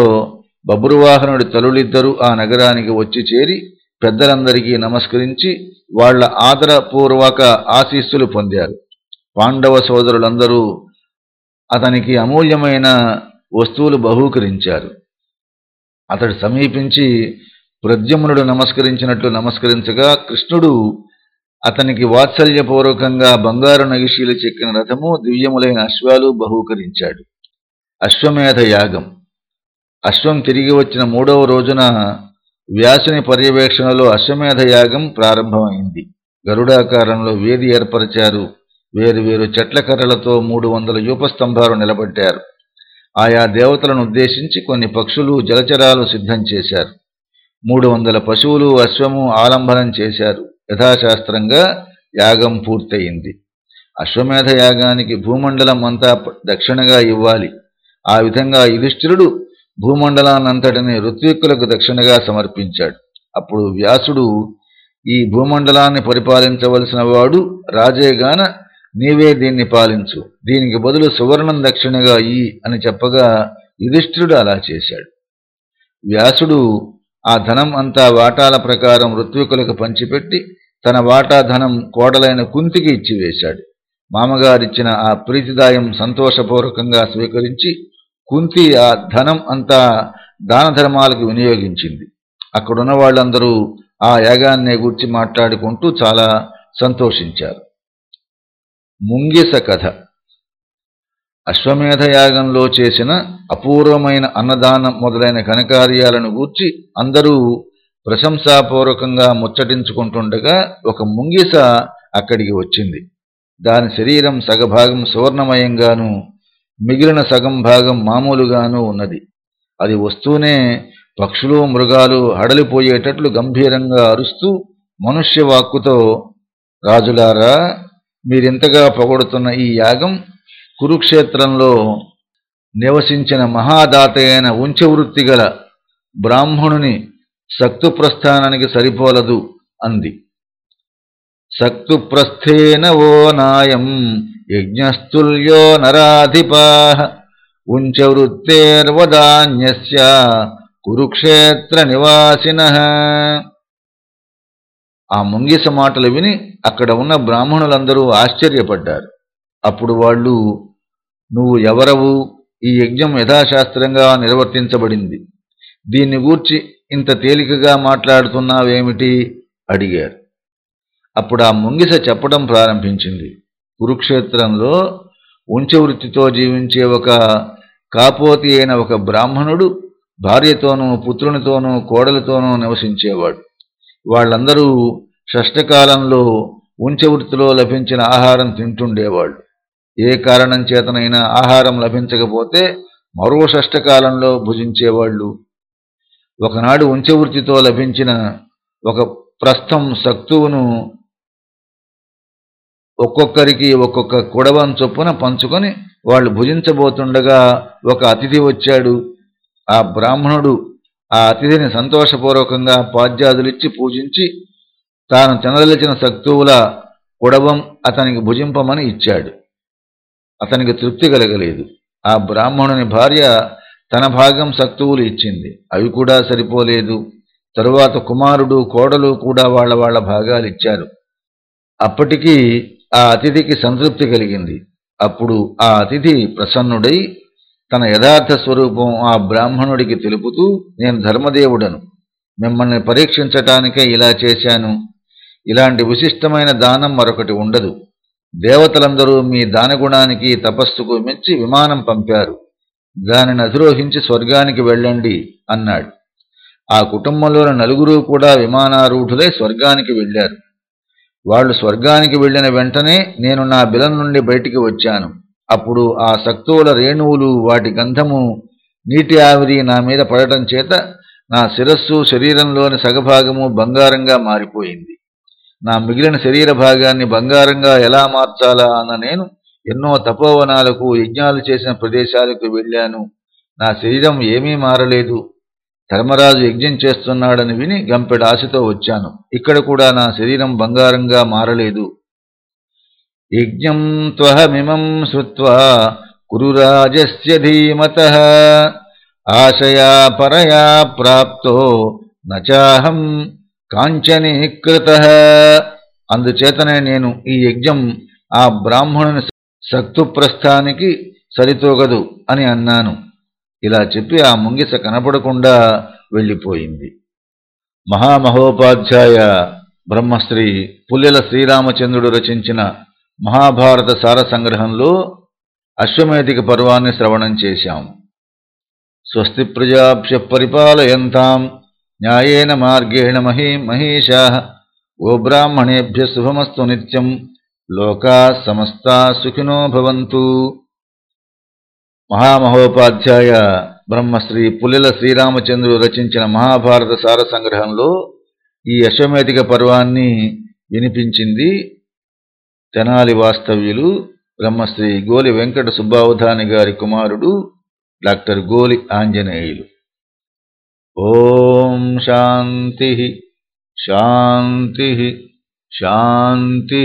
బబ్రువాహనుడి తలులిద్దరూ ఆ నగరానికి వచ్చి చేరి పెద్దలందరికీ నమస్కరించి వాళ్ళ ఆదరపూర్వక ఆశీస్సులు పొందారు. పాండవ సోదరులందరూ అతనికి అమూల్యమైన వస్తువులు బహూకరించారు. అతడు సమీపించి ప్రద్యుమ్నుడు నమస్కరించినట్లు నమస్కరించగా కృష్ణుడు అతనికి వాత్సల్యపూర్వకంగా బంగారు నగిశీలు చెక్కిన రథము దివ్యములైన అశ్వాలు బహూకరించాడు. అశ్వమేధ యాగం. అశ్వం తిరిగి వచ్చిన మూడవ రోజున వ్యాసుని పర్యవేక్షణలో అశ్వమేధ యాగం ప్రారంభమైంది. గరుడాకారంలో వేది ఏర్పరిచారు. వేరు వేరు చెట్ల కర్రలతో మూడు వందల యూపస్తంభాలు నిలబెట్టారు. ఆయా దేవతలను ఉద్దేశించి కొన్ని పక్షులు జలచరాలు సిద్ధం చేశారు. మూడు వందల పశువులు అశ్వము ఆలంబనం చేశారు. యథాశాస్త్రంగా యాగం పూర్తయింది. అశ్వమేధ యాగానికి భూమండలం అంతా దక్షిణగా ఇవ్వాలి. ఆ విధంగా యుధిష్ఠిరుడు భూమండలాన్నంతటిని ఋత్విక్కులకు దక్షిణగా సమర్పించాడు. అప్పుడు వ్యాసుడు ఈ భూమండలాన్ని పరిపాలించవలసిన వాడు రాజేగాన నీవే దీన్ని పాలించు. దీనికి బదులు సువర్ణం దక్షిణగా ఈ అని చెప్పగా యుధిష్ఠిరుడు అలా చేశాడు. వ్యాసుడు ఆ ధనం అంతా వాటాల ప్రకారం ఋత్వికులకు పంచిపెట్టి తన వాటా ధనం కోడలైన కుంతికి ఇచ్చివేశాడు మామగారిచ్చిన ఆ ప్రీతిదాయం సంతోషపూర్వకంగా స్వీకరించి కుంతి ఆ ధనం అంతా దాన ధర్మాలకు వినియోగించింది. అక్కడున్న వాళ్ళందరూ ఆ యాగాన్నే గూర్చి మాట్లాడుకుంటూ చాలా సంతోషించారు. ముంగిస కథ. అశ్వమేధ యాగంలో చేసిన అపూర్వమైన అన్నదానం మొదలైన ఘనకార్యాలను గూర్చి అందరూ ప్రశంసాపూర్వకంగా ముచ్చటించుకుంటుండగా ఒక ముంగిస అక్కడికి వచ్చింది. దాని శరీరం సగభాగం సువర్ణమయంగాను మిగిలిన సగం భాగం మామూలుగాను ఉన్నది. అది వస్తూనే పక్షులు మృగాలు హడలిపోయేటట్లు గంభీరంగా అరుస్తూ మనుష్య వాక్కుతో రాజులారా మీరింతగా పొగడుతున్న ఈ యాగం కురుక్షేత్రంలో నివసించిన మహాదాత అయిన ఉంచవృత్తి గల బ్రాహ్మణుని సక్తుప్రస్థానానికి సరిపోలదు అంది. సక్తుప్రస్థేన ఓ నాయం యజ్ఞస్తుల్యో నరాధిపా ఉంచవృత్తేర్వదాన్యస్య కురుక్షేత్ర నివాసిన ఆ ముంగిస మాటలు విని అక్కడ ఉన్న బ్రాహ్మణులందరూ ఆశ్చర్యపడ్డారు. అప్పుడు వాళ్ళు నువ్వు ఎవరవు? ఈ యజ్ఞం యథాశాస్త్రంగా నిర్వర్తించబడింది. దీన్ని గూర్చి ఇంత తేలికగా మాట్లాడుతున్నావేమిటి? అడిగారు. అప్పుడు ఆ ముంగిస చెప్పడం ప్రారంభించింది. కురుక్షేత్రంలో ఉంచవృత్తితో జీవించే ఒక కాపోతి అయిన ఒక బ్రాహ్మణుడు భార్యతోనూ పుత్రునితోనూ కోడలతోనూ నివసించేవాడు. వాళ్ళందరూ షష్టకాలంలో ఉంచవృత్తిలో లభించిన ఆహారం తింటుండేవాళ్ళు. ఏ కారణం చేతనైనా ఆహారం లభించకపోతే మరో షష్టకాలంలో భుజించేవాళ్ళు. ఒకనాడు ఉంచవృత్తితో లభించిన ఒక ప్రస్థం సక్తువును ఒక్కొక్కరికి ఒక్కొక్క కుడవం చొప్పున పంచుకొని వాళ్ళు భుజించబోతుండగా ఒక అతిథి వచ్చాడు. ఆ బ్రాహ్మణుడు ఆ అతిథిని సంతోషపూర్వకంగా పాద్యాదులిచ్చి పూజించి తాను తినదలిచిన సక్తువుల కుడవం అతనికి భుజింపమని ఇచ్చాడు. అతనికి తృప్తి కలగలేదు. ఆ బ్రాహ్మణుని భార్య తన భాగం సక్తువులు ఇచ్చింది. అవి కూడా సరిపోలేదు. తరువాత కుమారుడు కోడలు కూడా వాళ్ళ వాళ్ళ భాగాలు ఇచ్చారు. అప్పటికీ ఆ అతిథికి సంతృప్తి కలిగింది. అప్పుడు ఆ అతిథి ప్రసన్నుడై తన యథార్థ స్వరూపం ఆ బ్రాహ్మణుడికి తెలుపుతూ నేను ధర్మదేవుడను. మిమ్మల్ని పరీక్షించటానికే ఇలా చేశాను. ఇలాంటి విశిష్టమైన దానం మరొకటి ఉండదు. దేవతలందరూ మీ దానగుణానికి తపస్సుకు మెచ్చి విమానం పంపారు. దానిని అధిరోహించి స్వర్గానికి వెళ్ళండి అన్నాడు. ఆ కుటుంబంలోని నలుగురు కూడా విమానారూఢులై స్వర్గానికి వెళ్ళారు. వాళ్ళు స్వర్గానికి వెళ్ళిన వెంటనే నేను నా బిలం నుండి బయటికి వచ్చాను. అప్పుడు ఆ సక్తువుల రేణువులు వాటి గంధము నీటి ఆవిరి నా మీద పడటం చేత నా శిరస్సు శరీరంలోని సగభాగము బంగారంగా మారిపోయింది. నా మిగిలిన శరీర భాగాన్ని బంగారంగా ఎలా మార్చాలా అన్న నేను ఎన్నో తపోవనాలకు యజ్ఞాలు చేసిన ప్రదేశాలకు వెళ్ళాను. నా శరీరం ఏమీ మారలేదు. ధర్మరాజు యజ్ఞం చేస్తున్నాడని విని గంపెడాశతో వచ్చాను. ఇక్కడ కూడా నా శరీరం బంగారంగా మారలేదు. యజ్ఞం త్వహమిమం శ్రుత్వా కురురాజస్య ధీమత. ఆశయా పరయా ప్రాప్తో నచాహం కాంచనీకృత. అందుచేతనే నేను ఈ యజ్ఞం ఆ బ్రాహ్మణుని సక్తుప్రస్థానికి సరితూగదు అని అన్నాను. ఇలా చెప్పి ఆ ముంగిస కనపడకుండా వెళ్ళిపోయింది. మహామహోపాధ్యాయ బ్రహ్మశ్రీ పుల్లెల శ్రీరామచంద్రుడు రచించిన మహాభారత సార సంగ్రహంలో అశ్వమేధిక పర్వాన్ని శ్రవణం చేశాం. స్వస్తి ప్రజాభ్య పరిపాలయంతాం న్యాయేన మార్గేణ మహీ మహీషా బ్రాహ్మణేభ్య శుభమస్తు నిత్యం లోకా సమస్తా సుఖినో భవంతు. మహామహోపాధ్యాయ బ్రహ్మశ్రీ పుల్లెల శ్రీరామచంద్రుడు రచించిన మహాభారత సార సంగ్రహంలో ఈ అశ్వమేధిక పర్వాన్ని వినిపించింది తెనాలి వాస్తవ్యులు బ్రహ్మశ్రీ గోలి వెంకట సుబ్బావధాని గారి కుమారుడు డాక్టర్ గోలి ఆంజనేయులు. ఓం శాంతి శాంతి శాంతి.